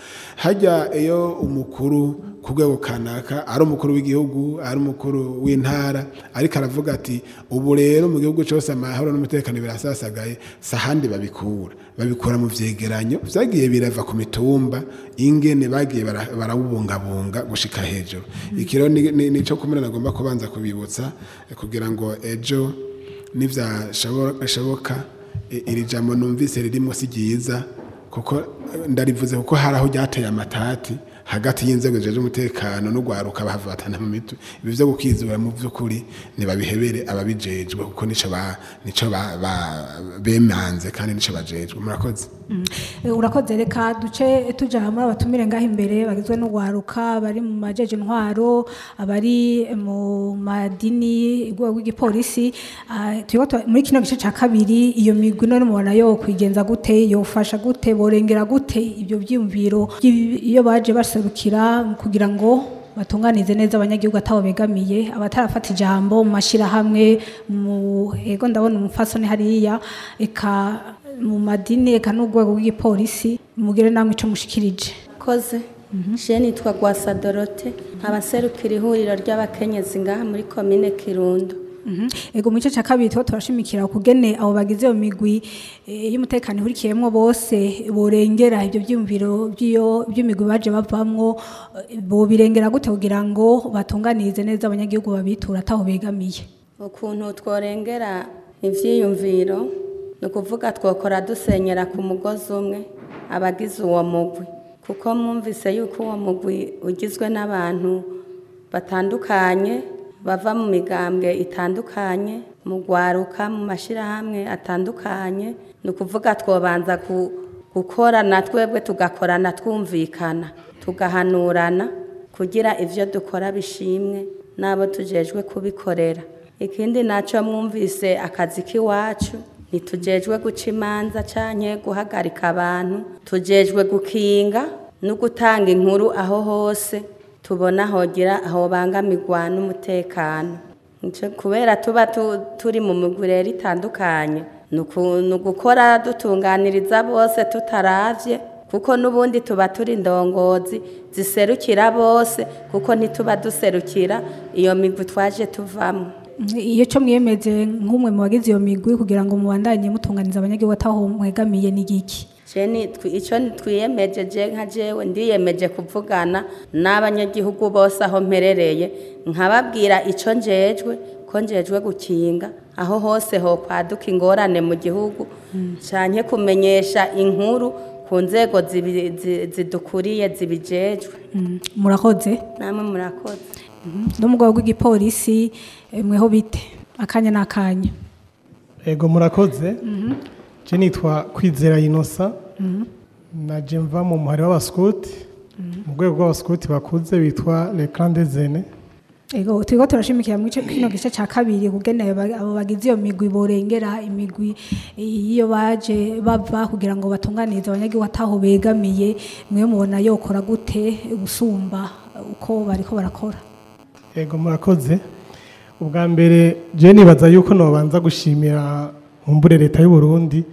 hajya iyo umukuru ku rwego kanaka ari umukuru w'igihugu ari umukuru w'intara ariko aravuga ati ubu rero mu gihugu cyose amahoro n'umutekano birasasagaye si ahandi babikura babikora mu byegeranyo byagiye birava ku mitumba ingene bagiye barawubungabunga gushika hejuru iki rero ni cyo kumera agomba kubanza kubibutsa kugira ngo ejo nibyashoboka iri jambo numvise riri munsi ryiza kuko ndarivuze kuko hari aho ryateye amatati hagati y'inzego zijejwe umutekano n'ugwaruka bahavatana mu mitwe ibi vyo gukizura mu byukuri ntibabihebere ababijejwe kuko nico nico bemanze kandi nico bajejwe murakoze mm. eh, urakoze reka duce tuja hamwe abatumire ngaho imbere bagizwe n'ugwaruka bari mu majeje intwaro abari mu madini igwa w'igipolisi ah, muri kino gice ca kabiri iyo migwi no mubona yo kwigenza gute yofasha gute borengera gute ibyo vyiyumviro iyo baje basa guserukira kugira ngo batunganize neza abanyagihugu atabo begamiye abatarafata ijambo mu mashyirahamwe mu ego ndabona umufasoni hariya eka mu madini eka n'urwego rw'igipolisi mugire namwe icyo mushikirije koze je mhm. nitwa gwasa dorote nkabaserukira ihuriro ry'abakenyezi ngaha muri komine kirundo Mhm. ego mu gice cya kabiri tuba turashimikira kugene abo bagize iyo migwi eh, y'umutekano ihurikiyemo bose burengera ibyo byiyumviro by'imigwi baje bavamwo bobirengera gute kugira ngo batunganirize neza abanyagihugu babitura ataho begamiye ukuntu tworengera ibyiyumviro ni ukuvuga twakora dusenyera ku mugozi umwe abagize uwo mugwi kuko mwumvise yuko uwo mugwi ugizwe n'abantu batandukanye bava mu migambwe itandukanye mu rwaruka mu mashyirahamwe atandukanye ni ukuvuga twobanza gukorana twebwe tugakorana twumvikana tugahanurana kugira ibyo dukora bishimwe n'abo tujejwe kubikorera ikindi nacyo mwumvise akazi k'iwacu ntitugejwe guca imanza cyane guhagarika abantu tujejwe gukinga no gutanga inkuru aho hose tubona hogira hobangamirwa n'umutekano kubera tuba turi mu migurere itandukanye ni gukora dutunganiriza bose tutarabye kuko n'ubundi tuba turi indongozi ziserukira bose kuko ntituba duserukira iyo migwi twaje tuvamo iyo cyo mwiyemeje nk'umwe mu bagize iyo migwi kugira ngo mubandanye mutunganiza abanyagihugu ataho n’igiki icyo twiyemejeje nka jewe ndiyemeje kuvugana n'abanyagihugu bose aho mperereye nkababwira icyo njejwe ko njejwe gukinga aho hose ho kwaduka ingorane mu gihugu cyane kumenyesha inkuru ku nzego zidukuriye zibijejwe mm. murakoze namwe murakoze mm-hmm. n'umugabo w'igipolisi eh, mweho bite akanya n'akanya yego murakoze mm-hmm. nje nitwa kwizera inosa mm-hmm. na jemva mu muhari w'abasikuti mm-hmm. mu rwego rw'abasikuti bakunze bitwa rekandezene turiho turashimikira muri kino gice cya kabiri kugenewe abo bagize iyo migwi borengera imigwi iyo baje bava kugira ngo batunganirize abanyagihugu ataho begamiye mwe mubona yokora gute gusumba uko bariko barakora ego murakoze ubwa mbere je nibaza yuko nobanza gushimira nkumbure leta y'u Burundi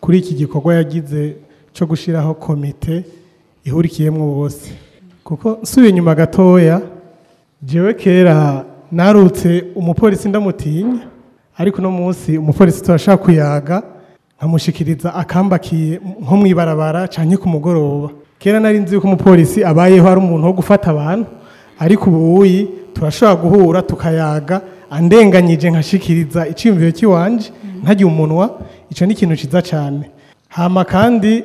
kuri iki gikorwa yagize cyo gushyiraho komite ihurikiyemo bose kuko nsubiye inyuma gatoya jewe kera narutse umupolisi ndamutinya ariko uno munsi umupolisi turashaka kuyaga nkamushikiriza akambakiye nko mu ibarabara cyane ku mugoroba kera nari nzi ko umupolisi abayeho ari umuntu wo gufata abantu ariko ubuyi turashobora guhura tukayaga andenganyije nkashikiriza icyiyumviro cy'iwanje ntagiye umunwa icyo ni ikintu cyiza cyane hama kandi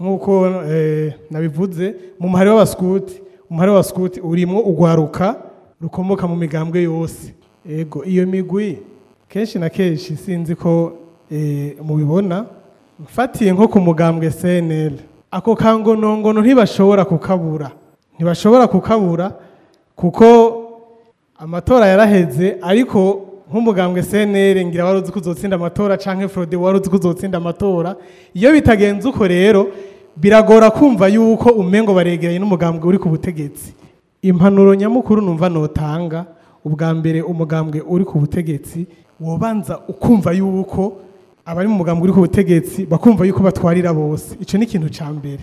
nk'uko eh, nabivuze mu muhari w'abasikuti umubare wa sikuti urimo ugwaruka rukomoka mu migambwe yose yego iyo migwi kenshi na kenshi sinzi ko eh, mubibona mfatiye nko ku mugambwe cnl ako kangonongono ntibashobora kukabura ntibashobora kukabura kuko amatora yaraheze ariko nk'umugambwe cnl ngira wari uzi ko uzotsinda amatora cyangwa frode wari uzi ko uzotsinda amatora iyo bitagenze uko rero biragora kumva yuko umengo baregeranye n'umugambwe uri ku butegetsi impanuro nyamukuru numva notanga ubwa mbere umugambwe uri ku butegetsi wobanza ukumva yuko abari mu mugambwe uri ku butegetsi bakumva yuko batwarira bose icyo ni ikintu cya mbere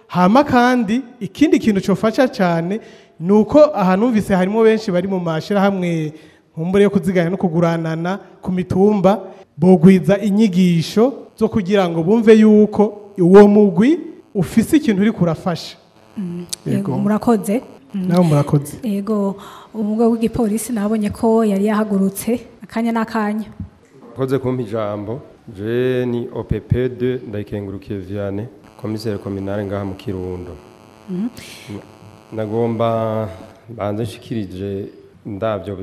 hama kandi ikindi kintu cyofasha cyane ni uko ahanumvise harimo benshi bari mu mashyirahamwe nkumbure yo kuziganya no kuguranana ku mitumba bogwiza inyigisho zo kugira ngo bumve yuko uwo mugwi ufise ikintu uri kurafasha mm, murakoze Mm. nawe murakoze yego umugabo w'igipolisi nabonye ko yari yahagurutse akanya n'akanya akoze kumpa ijambo je opepede ndayikengurukiye viane komiseri kominare ngaha mu kirundo mm. nagomba banze nshikirije ndabyo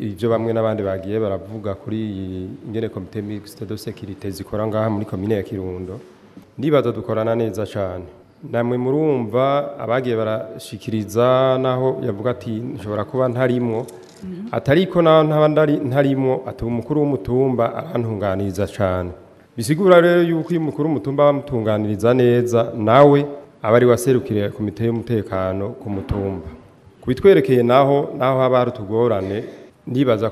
ibyo bamwe n'abandi bagiye baravuga kuri iyi ngene komite mixte de sécurité zikora ngaha muri komine ya kirundo nibaza dukorana neza cyane namwe murumva abagiye barashikiriza naho yavuga ati nshobora kuba ntarimwo mhm. atariko naho ntaba ntarimwo atuma umukuru w'umutumba arantunganiriza cyane bisigura rero yuko uyu mukuru w'umutumba bamutunganiriza neza nawe aba ari waserukiriye komite y'umutekano ku mutumba kubitwerekeye naho naho haba hari utugorane ndibaza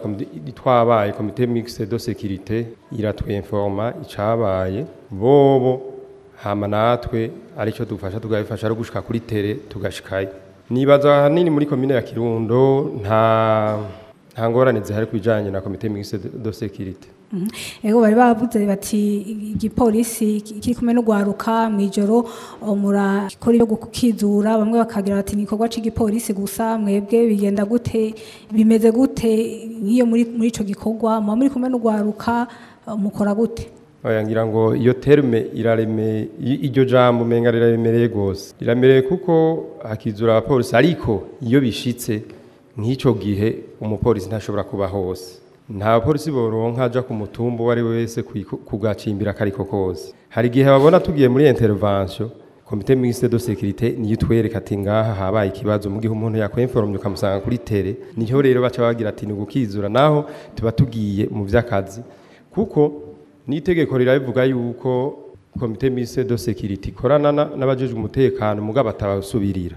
twabaye komite mixte de sekirite iratwemforoma icabaye bobo hama natwe aricyo dufasha tugabifasha ari gushika kuri tere tugashikayo nibaza ahanini muri komine ya kirundo nta nta ngorane zihari ku bijyanye na komite mixte do sekirite ego bari bavuze bati igipolisi kiri kumwe no mu ijoro murakora ibyo gukizura bamwe bakagira bati ni igikorwa cy'igipolisi gusa mwebwe bigenda gute bimeze gute nk'iyo muri icyo gikorwa muba muri kumwe no mukora gute ngira ngo iyo terume irareme iryo jambo umenga riraremereye rwose riramereye kuko akizura abapolisi ariko iyo bishyitse nk'icyo gihe umupolisi ntashobora kuba hose nta bapolisi boronka ajya ku mutumba uwo ari we wese kugacimbira akariko kose hari igihe babona tugiye muri intervention komite minisitiri do sekirite niyo itwereka ati ngaha habaye ikibazo mu gihe umuntu yakwemforomye ukamusanga kuri tere niho rero baca bagira ati ni ugukizura naho tuba tugiye mu by'akazi kuko Ni n'itegeko rirabivuga yuko komite mise do sekiriti ikorana n'abajejwe umutekano mugabo batabasubirira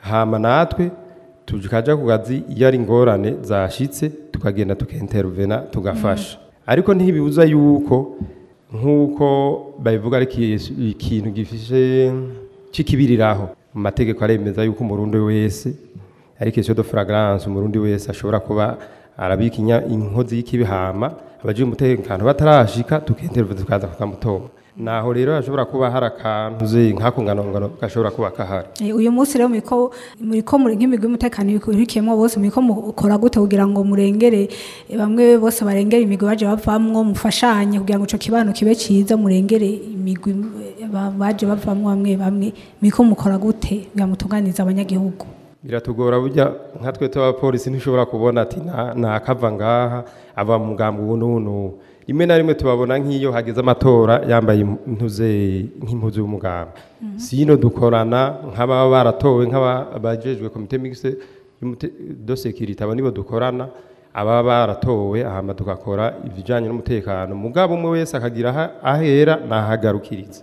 hama natwe tukajya ku kazi iyo ari ingorane zashyitse tukagenda tukenteruvena tugafasha mm. ariko ntibibuza yuko nk'uko babivuga ari ikintu gifishe kikibiriraho. mu mategeko aremeza yuko umurundi wese ariko question de fragrance umurundi wese ashobora kuba arabika inkozi y'ikibihama abaje umutekano batarashika tukenteruvena tukaza tukamutoma naho rero hashobora kuba hari akantu nk'ako ngano gashobora kuba kahari eh, uyu munsi rero muri ko nk'imigwi y'umutekano ikuyemo bose muri ko mukora gute kugira ngo murengere eh, bamwe bose barengere imigwi baje bavamwo mufashanye kugira ngo icyo kibano kibe cyiza murengere imigwi eh, baje bavamwo bamwe bamwe muri ko mukora gute kugira ngo mutunganize abanyagihugu biratugora burya nkatwe tw'abapolisi ntishobora kubona ati ntakava ngaha ava mu mugambi ubu rimwe na rimwe tubabona nk'iyo hageze amatora yambaye nk'impuzu y'umuganga mhm. si ino dukorana nk'ababa baratowe nk'abajejwe komite migise dosekirite aba nibo dukorana ababa baratowe ahamba tugakora ibijyanye n'umutekano mugabo umwe wese akagira ahera nahagarukiritse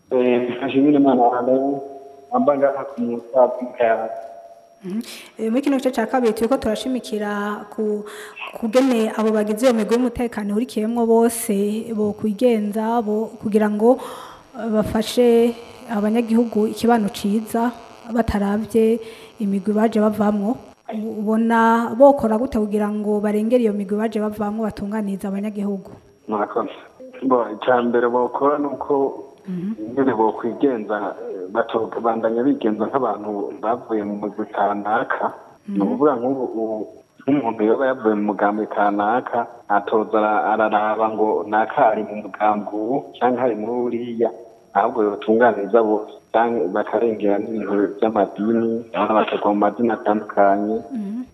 hashimira imana wambaye wambaye agakumutsa k'ikayarara Mhm. Eh, muri kino gice cya kabiri turi ko turashimikira kugene abo bagize iyo migo y'umutekano ihurikiyemo bose bo kwigenza bo kugira ngo eh, bafashe abanyagihugu ikibano cyiza batarabye imigwi baje bavamo ubona bokora gute kugira ngo barengere iyo migwi baje bavamo batunganiriza abanyagihugu icya mbere bakora ni uko Mhm. nyine bakwigenza eh, bandanya bigenza nk'abantu bavuye mu mugwi kanaka mhm. ni ukuvuga nk'ubu nk'umuntu yaba yavuye mu mugambi kanaka atoza araraba ngo naka ari mu mugambi ubu cyangwa ari muri uriya ntabwo bibatunganiriza bose bakarengera n'ibintu by'amadini bakagwa mu madini atandukanye mhm.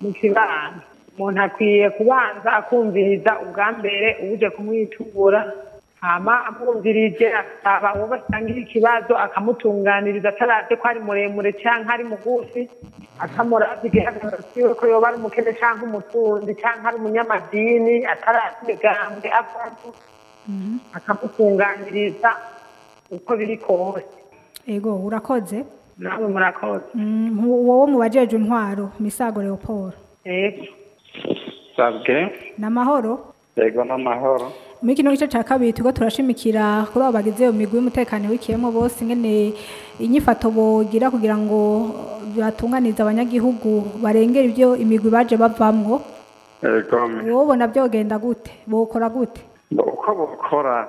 mu kibanza umuntu akwiye kubanza akumviriza ubwa mbere ubujya kumwitubura hama amwumvirije asaba uwo basangira ikibazo akamutunganiriza ataraze ko ari muremure cyangwa ari mugufi akamuraza igihagararo ko yoba ari umukene cyangwa umutunzi cyangwa ari umunyamadini atarazi imigambwe avamo mhm. akamutunganiriza uko biri kose yego urakoze nawe murakoze mm, wowe mu bajeje intwaro misago leoporo yego sabwe ni yego ni muri kino gice cya kabiri tuba turashimikira kuri abo bagize iyo y'umutekano wikiyemo bose nyine inyifato bogira kugira ngo batunganize abanyagihugu barengere ibyo imigwi baje bavamwo wowe ubona byogenda gute bokora gute uko bukora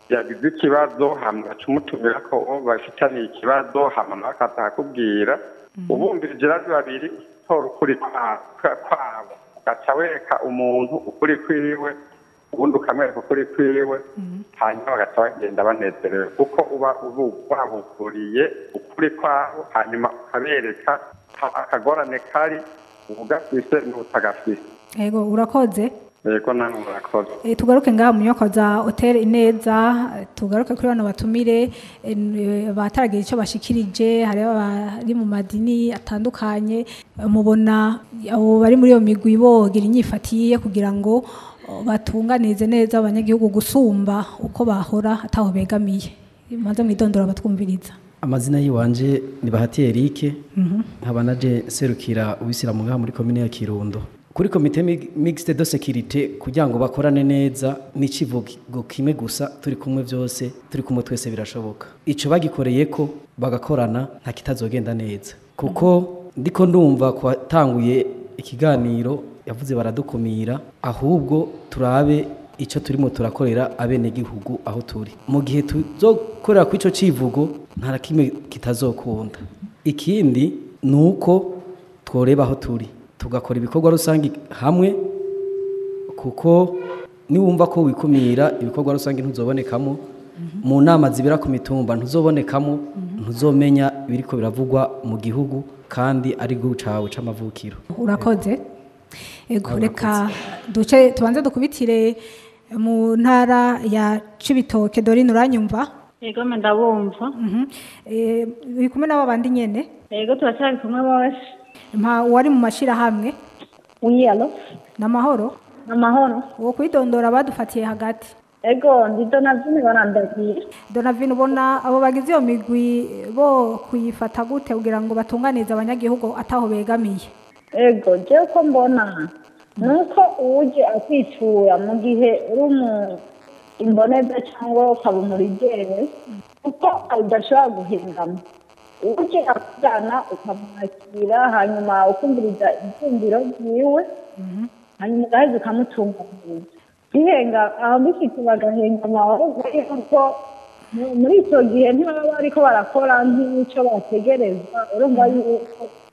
yagize ikibazo hagaca umutumira ko bafitaniye ikibazo hanyuma akaza akakubwira ubumbirije rero babiri utora ukuri kwabo ugaca wereka umuntu ukuri kwiriwe ubundi ukamwereka ukuri kwiwe hanyuma bagahita bagenda banezerewe kuko uba wabukuriye ukuri kwabo hanyuma ukabereka akagorane kari ubugafise n'ubutagafise yego urakoze yego namwe murakoze eh, tugaruke ngaha mu nyokoza hoteli ineza tugaruke kuri bano batumire eh, bataragira icyo bashikirije hari abari mu madini atandukanye mubona abo bari muri iyo migwi bogira inyifatire kugira ngo batunganize neza abanyagihugu gusumba uko bahora ataho begamiye maze mwidondora batwumviriza amazina yiwanje ni bahati erike mhm. nkaba naje serukira ubisiramu ngaha muri komine ya kirundo kuri komite mixte de securite kugira ngo bakorane neza n’ikivugo kimwe gusa turi kumwe byose turi kumwe twese birashoboka icyo bagikoreye ko bagakorana nta kitazogenda neza kuko ndiko ndumva kwatanguye ikiganiro yavuze baradukumira ahubwo turabe icyo turimo turakorera abenegihugu aho turi mu gihe tuzokorera ku icyo cyivugo nta na kimwe kitazokunda ikindi ni uko tworeba aho turi tugakora ibikorwa rusange hamwe kuko niwumva ko wikumira ibikorwa rusange ntuzobonekamo mhm. mu nama zibera ku mitumba ntuzobonekamo mhm. ntuzomenya ibiri ko biravugwa mu gihugu kandi ari bwo cawe c'amavukiro urakoze reka duce tubanze dukubitire mu ntara ya cibitoke Dore uranyumva yego ndabumva uri mhm. eh, kumwe n'aba bandi nyine yego turacyari kumwe bose nta uwari mu mashyirahamwe ni amahoro ni amahoro uwo kwidondora badufatiye hagati ego ndi donavine barandagiye donavine ubona abo bagize iyo migwi bo kuyifata gute kugira ngo batunganize abanyagihugu ataho begamiye ego njyewe uko mbona ni uko uje akwitura mu gihe uri imboneza cyangwa ukaba umurigere kuko udashobora guhingamo uje akujyana ukamwakira hanyuma ukumviriza ibyumviro byiwe hanyuma ugaheza ukamutunganyiriza gihenga ababifite bagahenga amahoro kuko muri icyo gihe ntibaba bariko barakora nk'icyo bategerezwa urumva yuko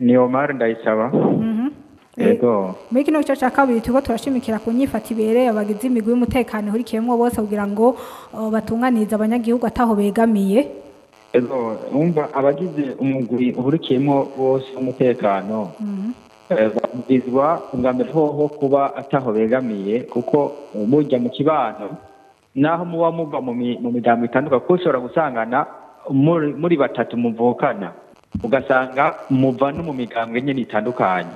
ni omar ndayisaba mhm. mbega icyo nshaka buri kigo turashimikira ku nyifata ibereye abagize imigwi y'umutekano ihurikiyemo bose kugira ngo uh, batunganirize abanyagihugu ataho begamiye wumva abagize umugwi uhurikiyemo bose umutekano mhm. eh, babwirizwa ubwambere ho kuba ataho begamiye kuko mujya mu kibano naho muba muva mu miryango itandukanye kuko ushobora gusangana muri batatu muvukana ugasanga muva no mu miryango enye itandukanye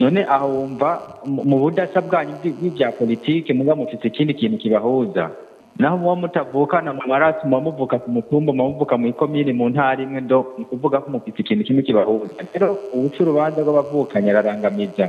none aho wumva mu budasa bwanyu bw'ibya politiki muba mufite ikindi kintu kibahuza naho muba mutavukana mu maraso muba muvuka ku mutumba muba muvuka mu ikomini mu ntara imwe ndo ni ukuvuga ko mufite ikintu kimwe kibahuza rero ubuca urubanza rw'abavukanyi ararangamiza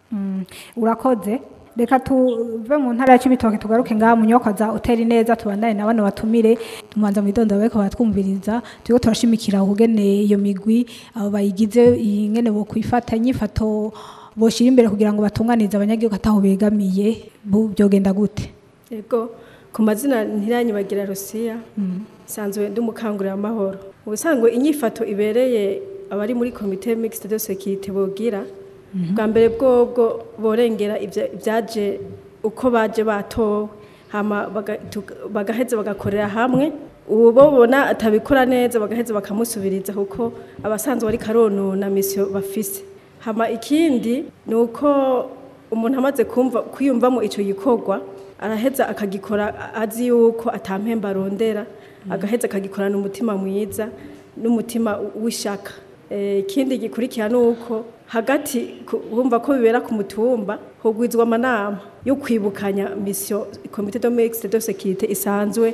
mm. urakoze reka tuve mu ntara ya cy'ibitoki tugaruke ngaha munyokoza uteri neza tubandane na bano batumire tumanza mu idondo bariko baratwumviriza turiko turashimikira ukugene iyo migwi abo bayigize ingene bo kwifata inyifato boshira imbere kugira ngo batunganize abanyagihugu ataho begamiye byogenda gute yego ku mazina ntiranyibagira rusiya mm. nsanzwe ndi umukanguramahoro ubusanzwe inyifato ibereye abari muri komite mixite de sekirite bogira mm-hmm. bwa mbere bwobwo borengera ibyaje uko baje batowe bagaheze bagakorera hamwe ubu babona atabikora neza bagaheze bakamusubiriza kuko abasanzwe bari na misiyo bafise hama ikindi ni uko umuntu amaze kwiyumvamo icyo gikorwa araheza akagikora azi yuko atampemba arondera mm. agaheza akagikorana umutima mwiza n'umutima w'ishaka eh, ikindi gikurikira ni uko hagati bumva ko bibera ku mutumba hugwizwa amanama yo kwibukanya misiyo komite do mekisite do sekirite isanzwe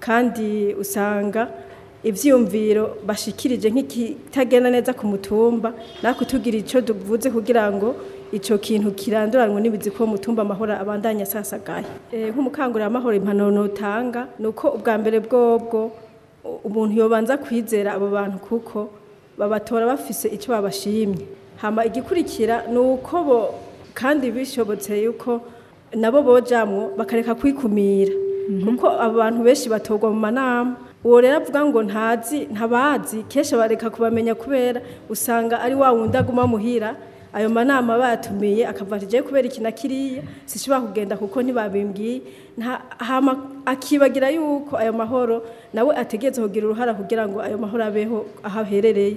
kandi usanga ibyiyumviro bashikirije nk'ikitagenda neza ku mutumba natwe tugira icyo duvuze kugira ngo icyo kintu kiranduranwa n'ibizi ko mutumba amahoro abandanya asasagaye eh, nk'umukangurira amahoro impanuro nutanga ni uko ubwa mbere bwobwo umuntu yobanza kwizera abo bantu kuko babatora bafise icyo babashimye hama igikurikira ni uko bo kandi bishobotse yuko nabo bojamwo bakareka kwikumira mhm. kuko abo bantu benshi batorwa mu manama uwo rero avuga ngo ntazi ntabazi kenshi bareka kubamenya kubera usanga ari wa wundi aguma muhira ayo manama batumiye akavuga kubera iki na kiriya sishobora kugenda kuko ntibabimbwiye akibagira yuko ayo mahoro nawe ategeretse kugira uruhare kugira ngo ayo mahoro abeho aho aherereye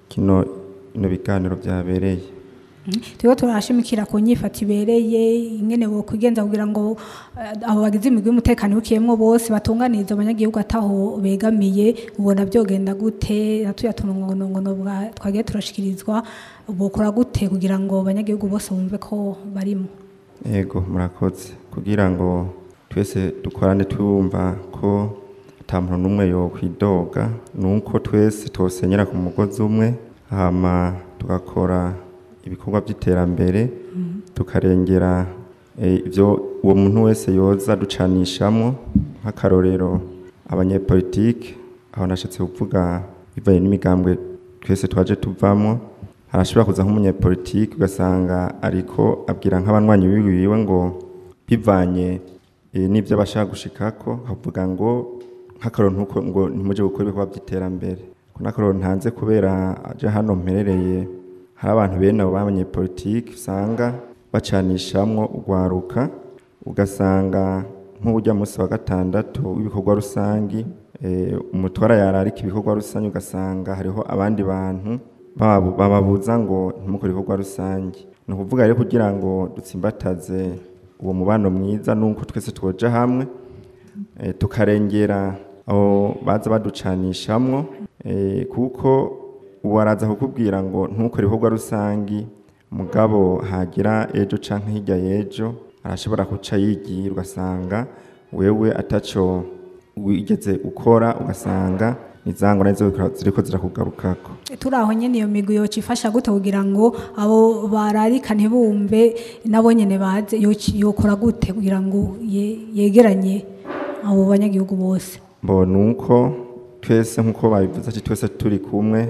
kino bino biganiro byabereye mm-hmm. turiho turashimikira ku nyifato ibereye ingene bokwigenza kugira ngo eh, abo bagize imigwi y'umutekano bukiyemo bose batunganirize abanyagihugu ataho begamiye ubona byogenda gute natuya tunongono twagiye turashikirizwa bokora gute kugira ngo abanyagihugu bose bumve ko barimo yego murakoze kugira ngo twese dukorane tubumva ko nta n'umwe yokwidoga ni uko twese twosenyera ku mugozi umwe hama tugakora ibikorwa by'iterambere mm-hmm. tukarengera eh, ibyo uwo muntu wese yoza ducanishamo nk'akarorero abanyepolitike aho nashatse kuvuga bivanye n'imigambwe twese twaje tuvamo harashobora kuza nk'umunyepolitike ugasanga ariko abwira nk'abanywanyi biwe ngo bivanye eh, n'ibyo abashaka gushikako havuga ngo nk'akarontuko ngo ntimujye gukora ibikorwa by'iterambere n'akarontu hanze kubera aje hano mperereye hari abantu bene abo politiki usanga bacanishamo urwaruka ugasanga nk'ujya munsi wa gatandatu w'ibikorwa rusange eh, umutwara yararika ibikorwa rusange ugasanga hariho abandi bantu bababuza ngo ntimukore ibikorwa rusange ni ukuvuga rero kugira ngo dutsimbataze uwo mubano mwiza n'uko twese twoja hamwe eh, tukarengera aho baza baducanishamwo eh, kuko ubu kukubwira ngo ntukore ibikorwa rusange mugabo hagira ejo cyangwa hirya y'ejo arashobora guca yigiye ugasanga wewe atacyo wigeze ukora ugasanga izangwa nazo ziriko zirakugarukako eh, turaho nyene iyo migwi yoca ifasha gute kugira ngo abo bararika ntibumve nabo nyine baze yokora gute kugira ngo yegeranye abo banyagihugu bose mbona uko twese nk'uko babivuze ati twese turi kumwe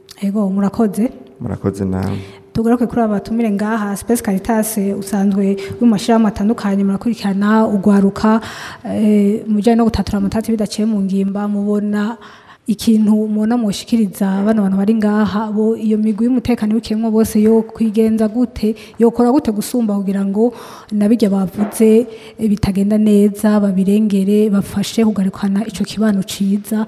ego murakoze murakoze nawe tugaruke kuri aba batumire ngaha sipesi karitasi usanzwe mu mashyirahamwe atandukanye murakurikirana ugwaruka eh, mujyanye no gutatura amatati bidaciye mu ngimba mubona ikintu mubona mushikiriza bano bantu bari ngaha bo iyo migwi y'umutekano w'ikiremwa bose yo kwigenza gute yokora gute gusumba kugira ngo nabijya bavutse eh, bitagenda neza babirengere bafashe kugarukana icyo kibano ciza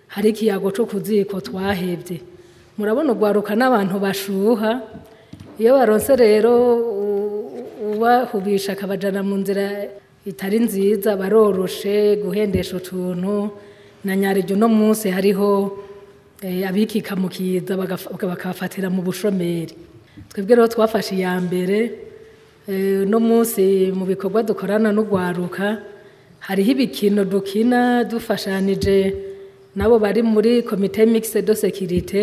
hari ikiyago cyo kuziko twahebye murabona ugwaruka n'abantu bashuha iyo baronse rero ubahubisha akabajyana mu nzira itari nziza baroroshe guhendesha utuntu na nyariryo uno munsi hariho eh, abikikamukiza bakabafatira mu bushomeri twebwe rero twafashe iya mbere eh, uno munsi mu bikorwa dukorana n'urwaruka hariho ibikino dukina dufashanije nabo bari muri komite mikise do sekirite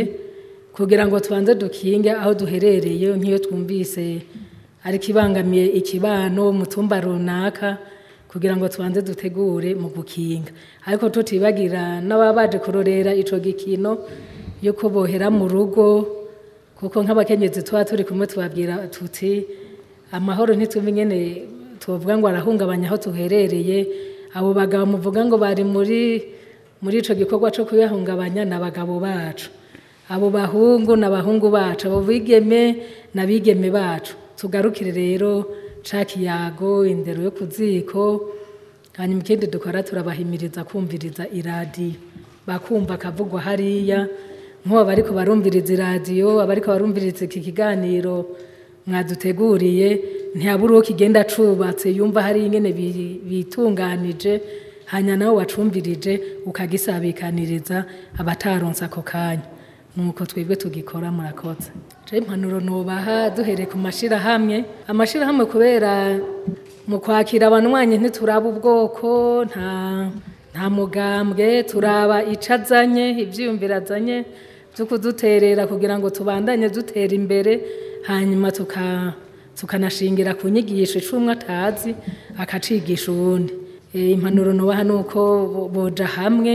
kugira ngo tubanze dukinge aho duherereye nk'iyo twumvise ariko ibangamiye ikibano mutumba runaka kugira ngo tubanze dutegure mu gukinga ariko tutibagira n'ababa baje kurorera icyo gikino yo kubohera mu rugo kuko nk'abakenyezi tuba turi kumwe tubabwira tuti amahoro ntitubingene tuvuga ngo arahungabanya aho tuherereye abo bagabo muvuga ngo bari muri muri icyo gikorwa cyo kuyahungabanya ni abagabo bacu abo bahungu ni abahungu bacu abo bigeme ni abigeme bacu tugarukire rero ca kiyago indero yo ku ziko hanyuma ikindi dukora turabahimiriza kumviriza iradiyo bakumva akavugwa hariya nk'ubu bariko barumviriza iradiyo abariko barumviriza iki kiganiro mwaduteguriye ntiyabura uwo kigenda acubatse yumva hari ingene bitunganije hanyuma nawe wacumvirije ukagisabikaniriza abataronsa ako kanya nuko uko twebwe tugikora murakoze rero impanuro ntubaha duhereye ku mashyirahamwe amashyirahamwe kubera mu kwakira abanywanyi ntituraba ubwoko nta nta mugambwe turaba icyo azanye ibyiyumviro azanye byo kuduterera kugira ngo tubandanye dutera imbere hanyuma tukanashingira ku nyigisho icumwe atazi akacigisha ubundi eh, impanuro ntubaha ni uko boja hamwe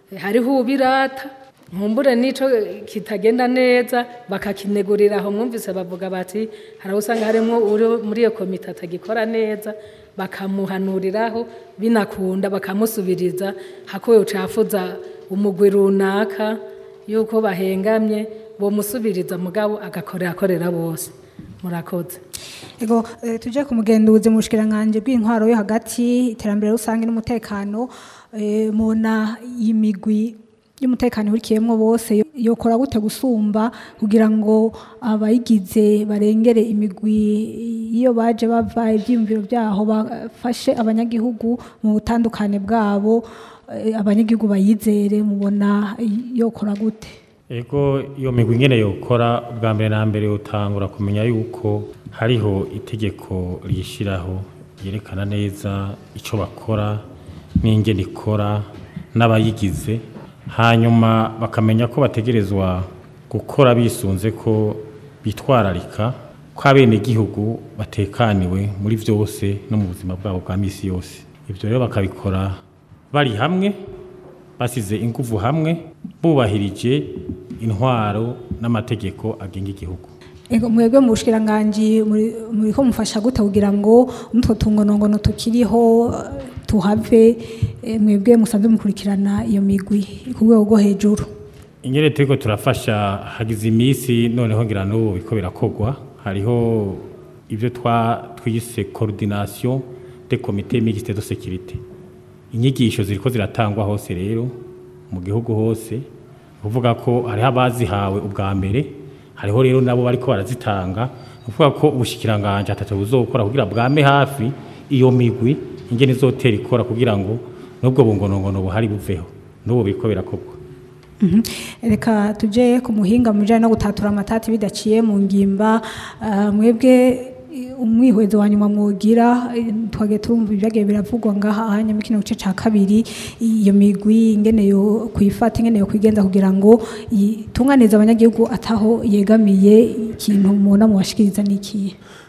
hariho ubirata nkumbure n'icyo kitagenda neza bakakinegurira aho mwumvise bavuga bati hari aho usanga harimo uri muri iyo komite atagikora neza bakamuhanuriraho binakunda bakamusubiriza hako yocafuza umugwi runaka yuko bahengamye bomusubiriza mugabo agakorera akorera bose murakoze ego e, tujye ku mugenduzi mu bushikirangange bw'intwaro yo hagati iterambere rusange n'umutekano e, mubona iyi migwi y'umutekano ihurikiyemo bose yokora gute gusumba kugira ngo abayigize barengere imigwi iyo baje bava ibyiyumviro byaho bafashe abanyagihugu mu butandukane bwabo eh, abanyagihugu bayizere mubona yokora gute ego iyo migwi nyine yokora bwa mbere na mbere utangura kumenya yuko hariho itegeko riyishyiraho ryerekana neza icyo bakora n'ingeni ikora n'abayigize hanyuma bakamenya ko bategerezwa gukora bisunze ko bitwararika ko abenegihugu batekaniwe muri byose no mu buzima bwabo bwa minsi yose ibyo rero bakabikora bari hamwe basize ingufu hamwe bubahirije intwaro n'amategeko agenga igihugu ego mwebwe mu bushikiranganji muri ko mufasha gute kugira ngo umutwe tungonongono tukiriho tuhave eh, mwebwe musanzwe mukurikirana iyo migwi ku rwego rwo hejuru ingere turi ko turafasha hagize iminsi noneho ngira n'ubu biko birakogwa hariho ibyo twise koordinasiyo de komite migisite do sekirite inyigisho ziri ko ziratangwa hose rero mu gihugu hose kuvuga ko hariho abazihawe ubwa mbere hariho rero nabo bariko barazitanga kuvuga ko ubushikiranganje atatu buzokora kugira bwame hafi iyo migwi ingene izotera ikora kugira ngo n'ubwo bungonongono buhari buveho n'ubu biriko birakorwa mhm. reka tujye ku muhinga mu bijyanye no gutatura amatati bidaciye mu ngimba ah, mwebwe umwihwezo wa nyuma mwugira twage turumva ibyagiye biravugwa ngaha ahanya mikino gice ca kabiri iyo migwi ingene yo kuyifata ingene yo kwigenza kugira ngo itunganize abanyagihugu ataho yegamiye ikintu mubona mubashikiriza n'ikiye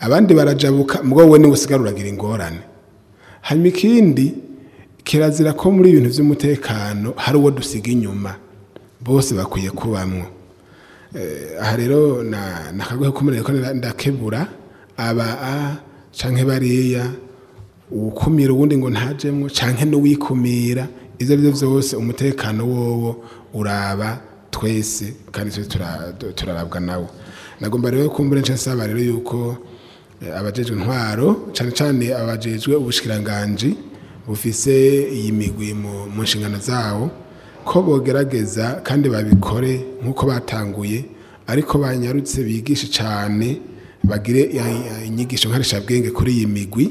abandi barajabuka mwo we niwe usigaye uragira ingorane hanyuma ikindi kirazira ko muri ibintu by'umutekano hari uwo dusiga inyuma bose bakwiye kubamwo eh, aha rero nakagoye kumerera ko ndakebura aba a canke bariya uwukumira uwundi ngo ntajemwo canke n'uwikumira ibyo ari byo byose umutekano wowo uraba twese kandi twe turarabwa nawo nagomba rero kumbura nce nsaba rero yuko eh, abajejwe intwaro cyane cyane abajejwe ubushikiranganje bufise iyi migwi mu nshingano zawo ko bogerageza kandi babikore nk'uko batanguye ariko banyarutse bigishe cyane bagire inyigisho nkarishabwenge kuri iyi migwi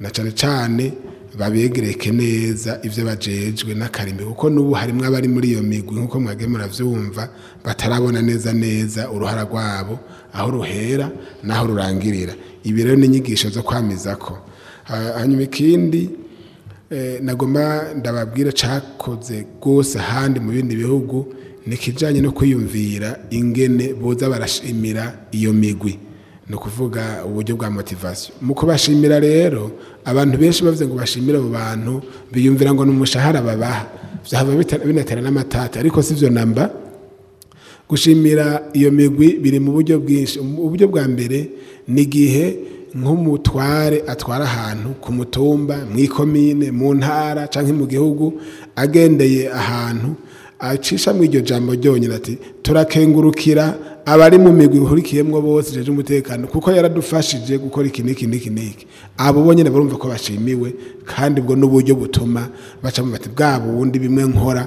na cyane cyane babegereke neza ibyo bajejwe nakarimi kuko n'ubu harimo abari muri iyo migwi nk'uko mwage murabyumva batarabona neza neza uruhara rwabo aho ruhera n'aho rurangirira ibi rero ni inyigisho zo kwamizako ah, hanyuma ikindi Eh, nagoma ndababwira cyakoze rwose ahandi mu bindi bihugu ni ikijyanye no kwiyumvira ingene boza barashimira iyo migwi ni ukuvuga uburyo bwa motivasiyo mu kubashimira rero abantu benshi bavuze ngo bashimire abo bantu biyumvira ngo ni umushahara babaha byaba binatera n'amatata ariko si byo namba gushimira iyo migwi biri mu buryo bwinshi uburyo bwa mbere ni igihe nk'umutware atwara ahantu ku mutumba mu ikomine mu ntara cyangwa mu gihugu agendeye ahantu acisha muri iryo jambo ryonyine ati turakengurukira abari mu migwi ihurikiyemo bose jeje umutekano kuko yaradufashije gukora iki n'iki n'iki n'iki abo bonyine barumva ko bashimiwe kandi ubwo n'uburyo butuma baca mu bati bwa bundi bimwe nkora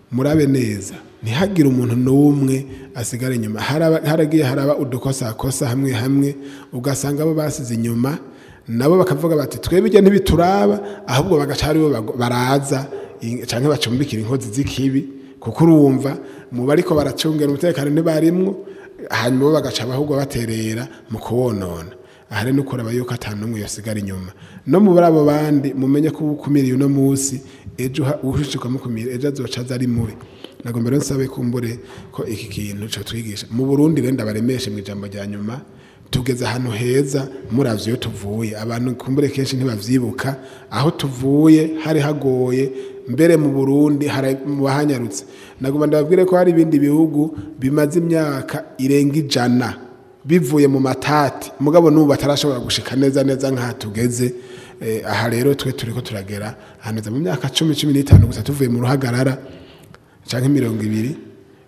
murabe neza ntihagire umuntu n'umwe asigara inyuma haragiye haraba udukosakosa hamwe hamwe ugasanga abo basize inyuma nabo bakavuga bati twebwe ntibituraba ahubwo bagaca aribo baraza cyangwa bacumbikira inkozi z'ikibi kuko urumva mu bariko baracungira umutekano ntibarimwo hanyuma bagaca ahubwo baterera mu kuwonona aha rero ukureba yuko n'umwe yasigara inyuma no muri abo bandi mumenye ko ukumiriye uno munsi ejo ushishikwa mukumira ejo azoca aza ari mubi ntabwo mbere nsabe kumbure ko iki kintu cyo twigisha mu burundi wenda baremeshe mu ijambo rya nyuma tugeze ahantu heza muravyo iyo tuvuye abantu kumbure kenshi ntibavyibuka aho tuvuye hari hagoye mbere mu burundi bahanyarutse nagomba ndababwire ko hari ibindi bihugu bimaze imyaka irenga ijana bivuye mu matati mugabo n'ubu batarashobora gushika neza neza nk'aha tugeze eh, aha rero twe turi ko turagera ahantu mu myaka cumi cumi n'itanu gusa tuvuye mu ruhagarara cyangwa mirongo ibiri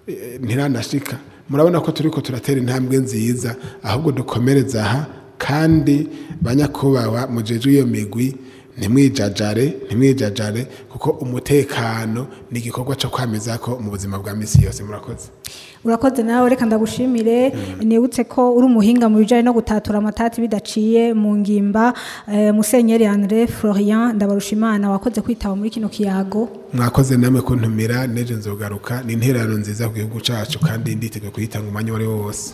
eh, ntiranashika murabona ko turi ko turatera intambwe nziza ahubwo dukomereza aha kandi banyakubahwa mujeje iyo migwi ntimwijajare ntimwijajare kuko umutekano ni igikorwa cyo kwameza ko mu buzima bwa minsi yose murakoze urakoze nawe reka ndagushimire mm. nibutse ko uri umuhinga mu bijyanye no gutatura amatati bidaciye mu ngimba eh, musenyeri Andre Florian ndabarushimana wakoze kwitaba muri kino kiyago mwakoze namwe kuntumira n'ejo nzogaruka ni interano nziza ku gihugu cyacu kandi nditeguye kuyitanga umwanya uwo ari wo wose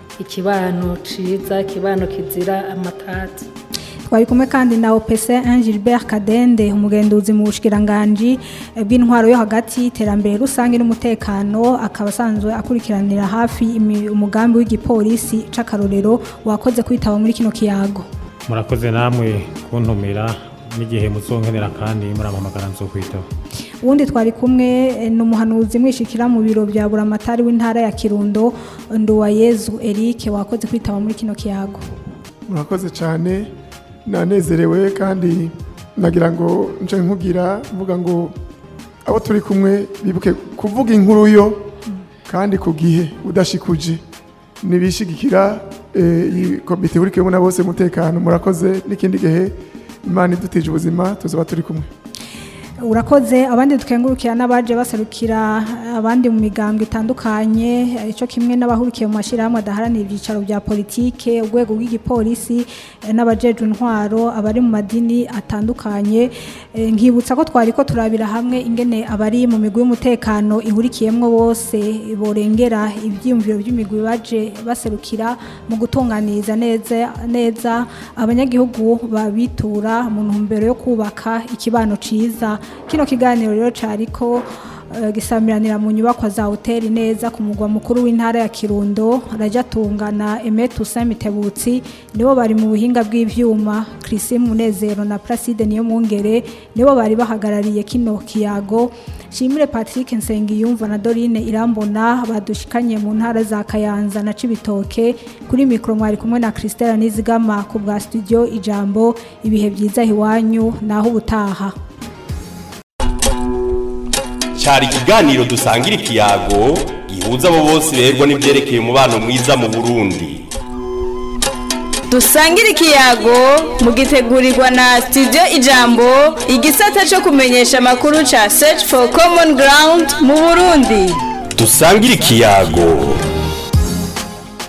ikibano cyiza ikibano kizira amatati twari kumwe kandi na opc Gilbert kadende umugenduzi mu bushikiranganji eh, bw'intwaro yo hagati iterambere rusange n'umutekano akaba asanzwe akurikiranira hafi umugambi w'igipolisi c'akarorero wakoze kwitaba muri kino kiyago murakoze namwe kuntumira n'igihe muzonkenera kandi murampamagara nzokwitaba ubundi twari kumwe eh, n’umuhanuzi mwishikira mu biro bya buramatari w'intara ya kirundo nduwayezu eric wakoze kwitaba muri kino kiyago murakoze cyane nanezerewe kandi nagira ngo nce nkubwira mvuga ngo abo turi kumwe bibuke kuvuga inkuru yo kandi ku gihe udashikuje ntibishigikira eh, iyi komite buri kumwe na bose umutekano murakoze n'ikindi gihe imana idutije ubuzima tuzaba turi kumwe urakoze abandi dukengurukira n'abaje baserukira abandi mu migambwe itandukanye icyo kimwe n'abahurikiye mu mashyirahamwe adaharanira ibyicaro bya politiki, urwego rw'igipolisi n'abajeje intwaro abari mu madini atandukanye eh, nkibutsa ko twari ko turabira hamwe ingene abari mu migwi y'umutekano ihurikiyemo bose borengera ibyiyumviro by'imigwi baje baserukira mu gutunganiriza neza neza abanyagihugu babitura mu ntumbero yo kubaka ikibano cyiza kino kiganiro rero cyari ko eh, gisamiranira mu nyubako za hoteli neza ku mugwa mukuru w'intara ya kirundo arajya atungana emeti usamitebutsi nibo bari mu buhinga bw'ibyuma christine munezero na placide niyo mwungere nibo bari bahagarariye kino kiyago shimire patrick nsengiyumva na dorine irambona badushikanye mu ntara za kayanza na cibitoke kuri mikoro mwari kumwe na christelle nizigama ku bwa studio ijambo ibihe byiza iwanyu naho ubutaha cyari ikiganiro dusangira ikiyago gihuza abo bose berwa n'ibyerekeye umubano mwiza mu burundi dusangire ikiyago mugitegurirwa na studio ijambo igisata cyo kumenyesha amakuru cya search for common ground mu burundi dusangire ikiyago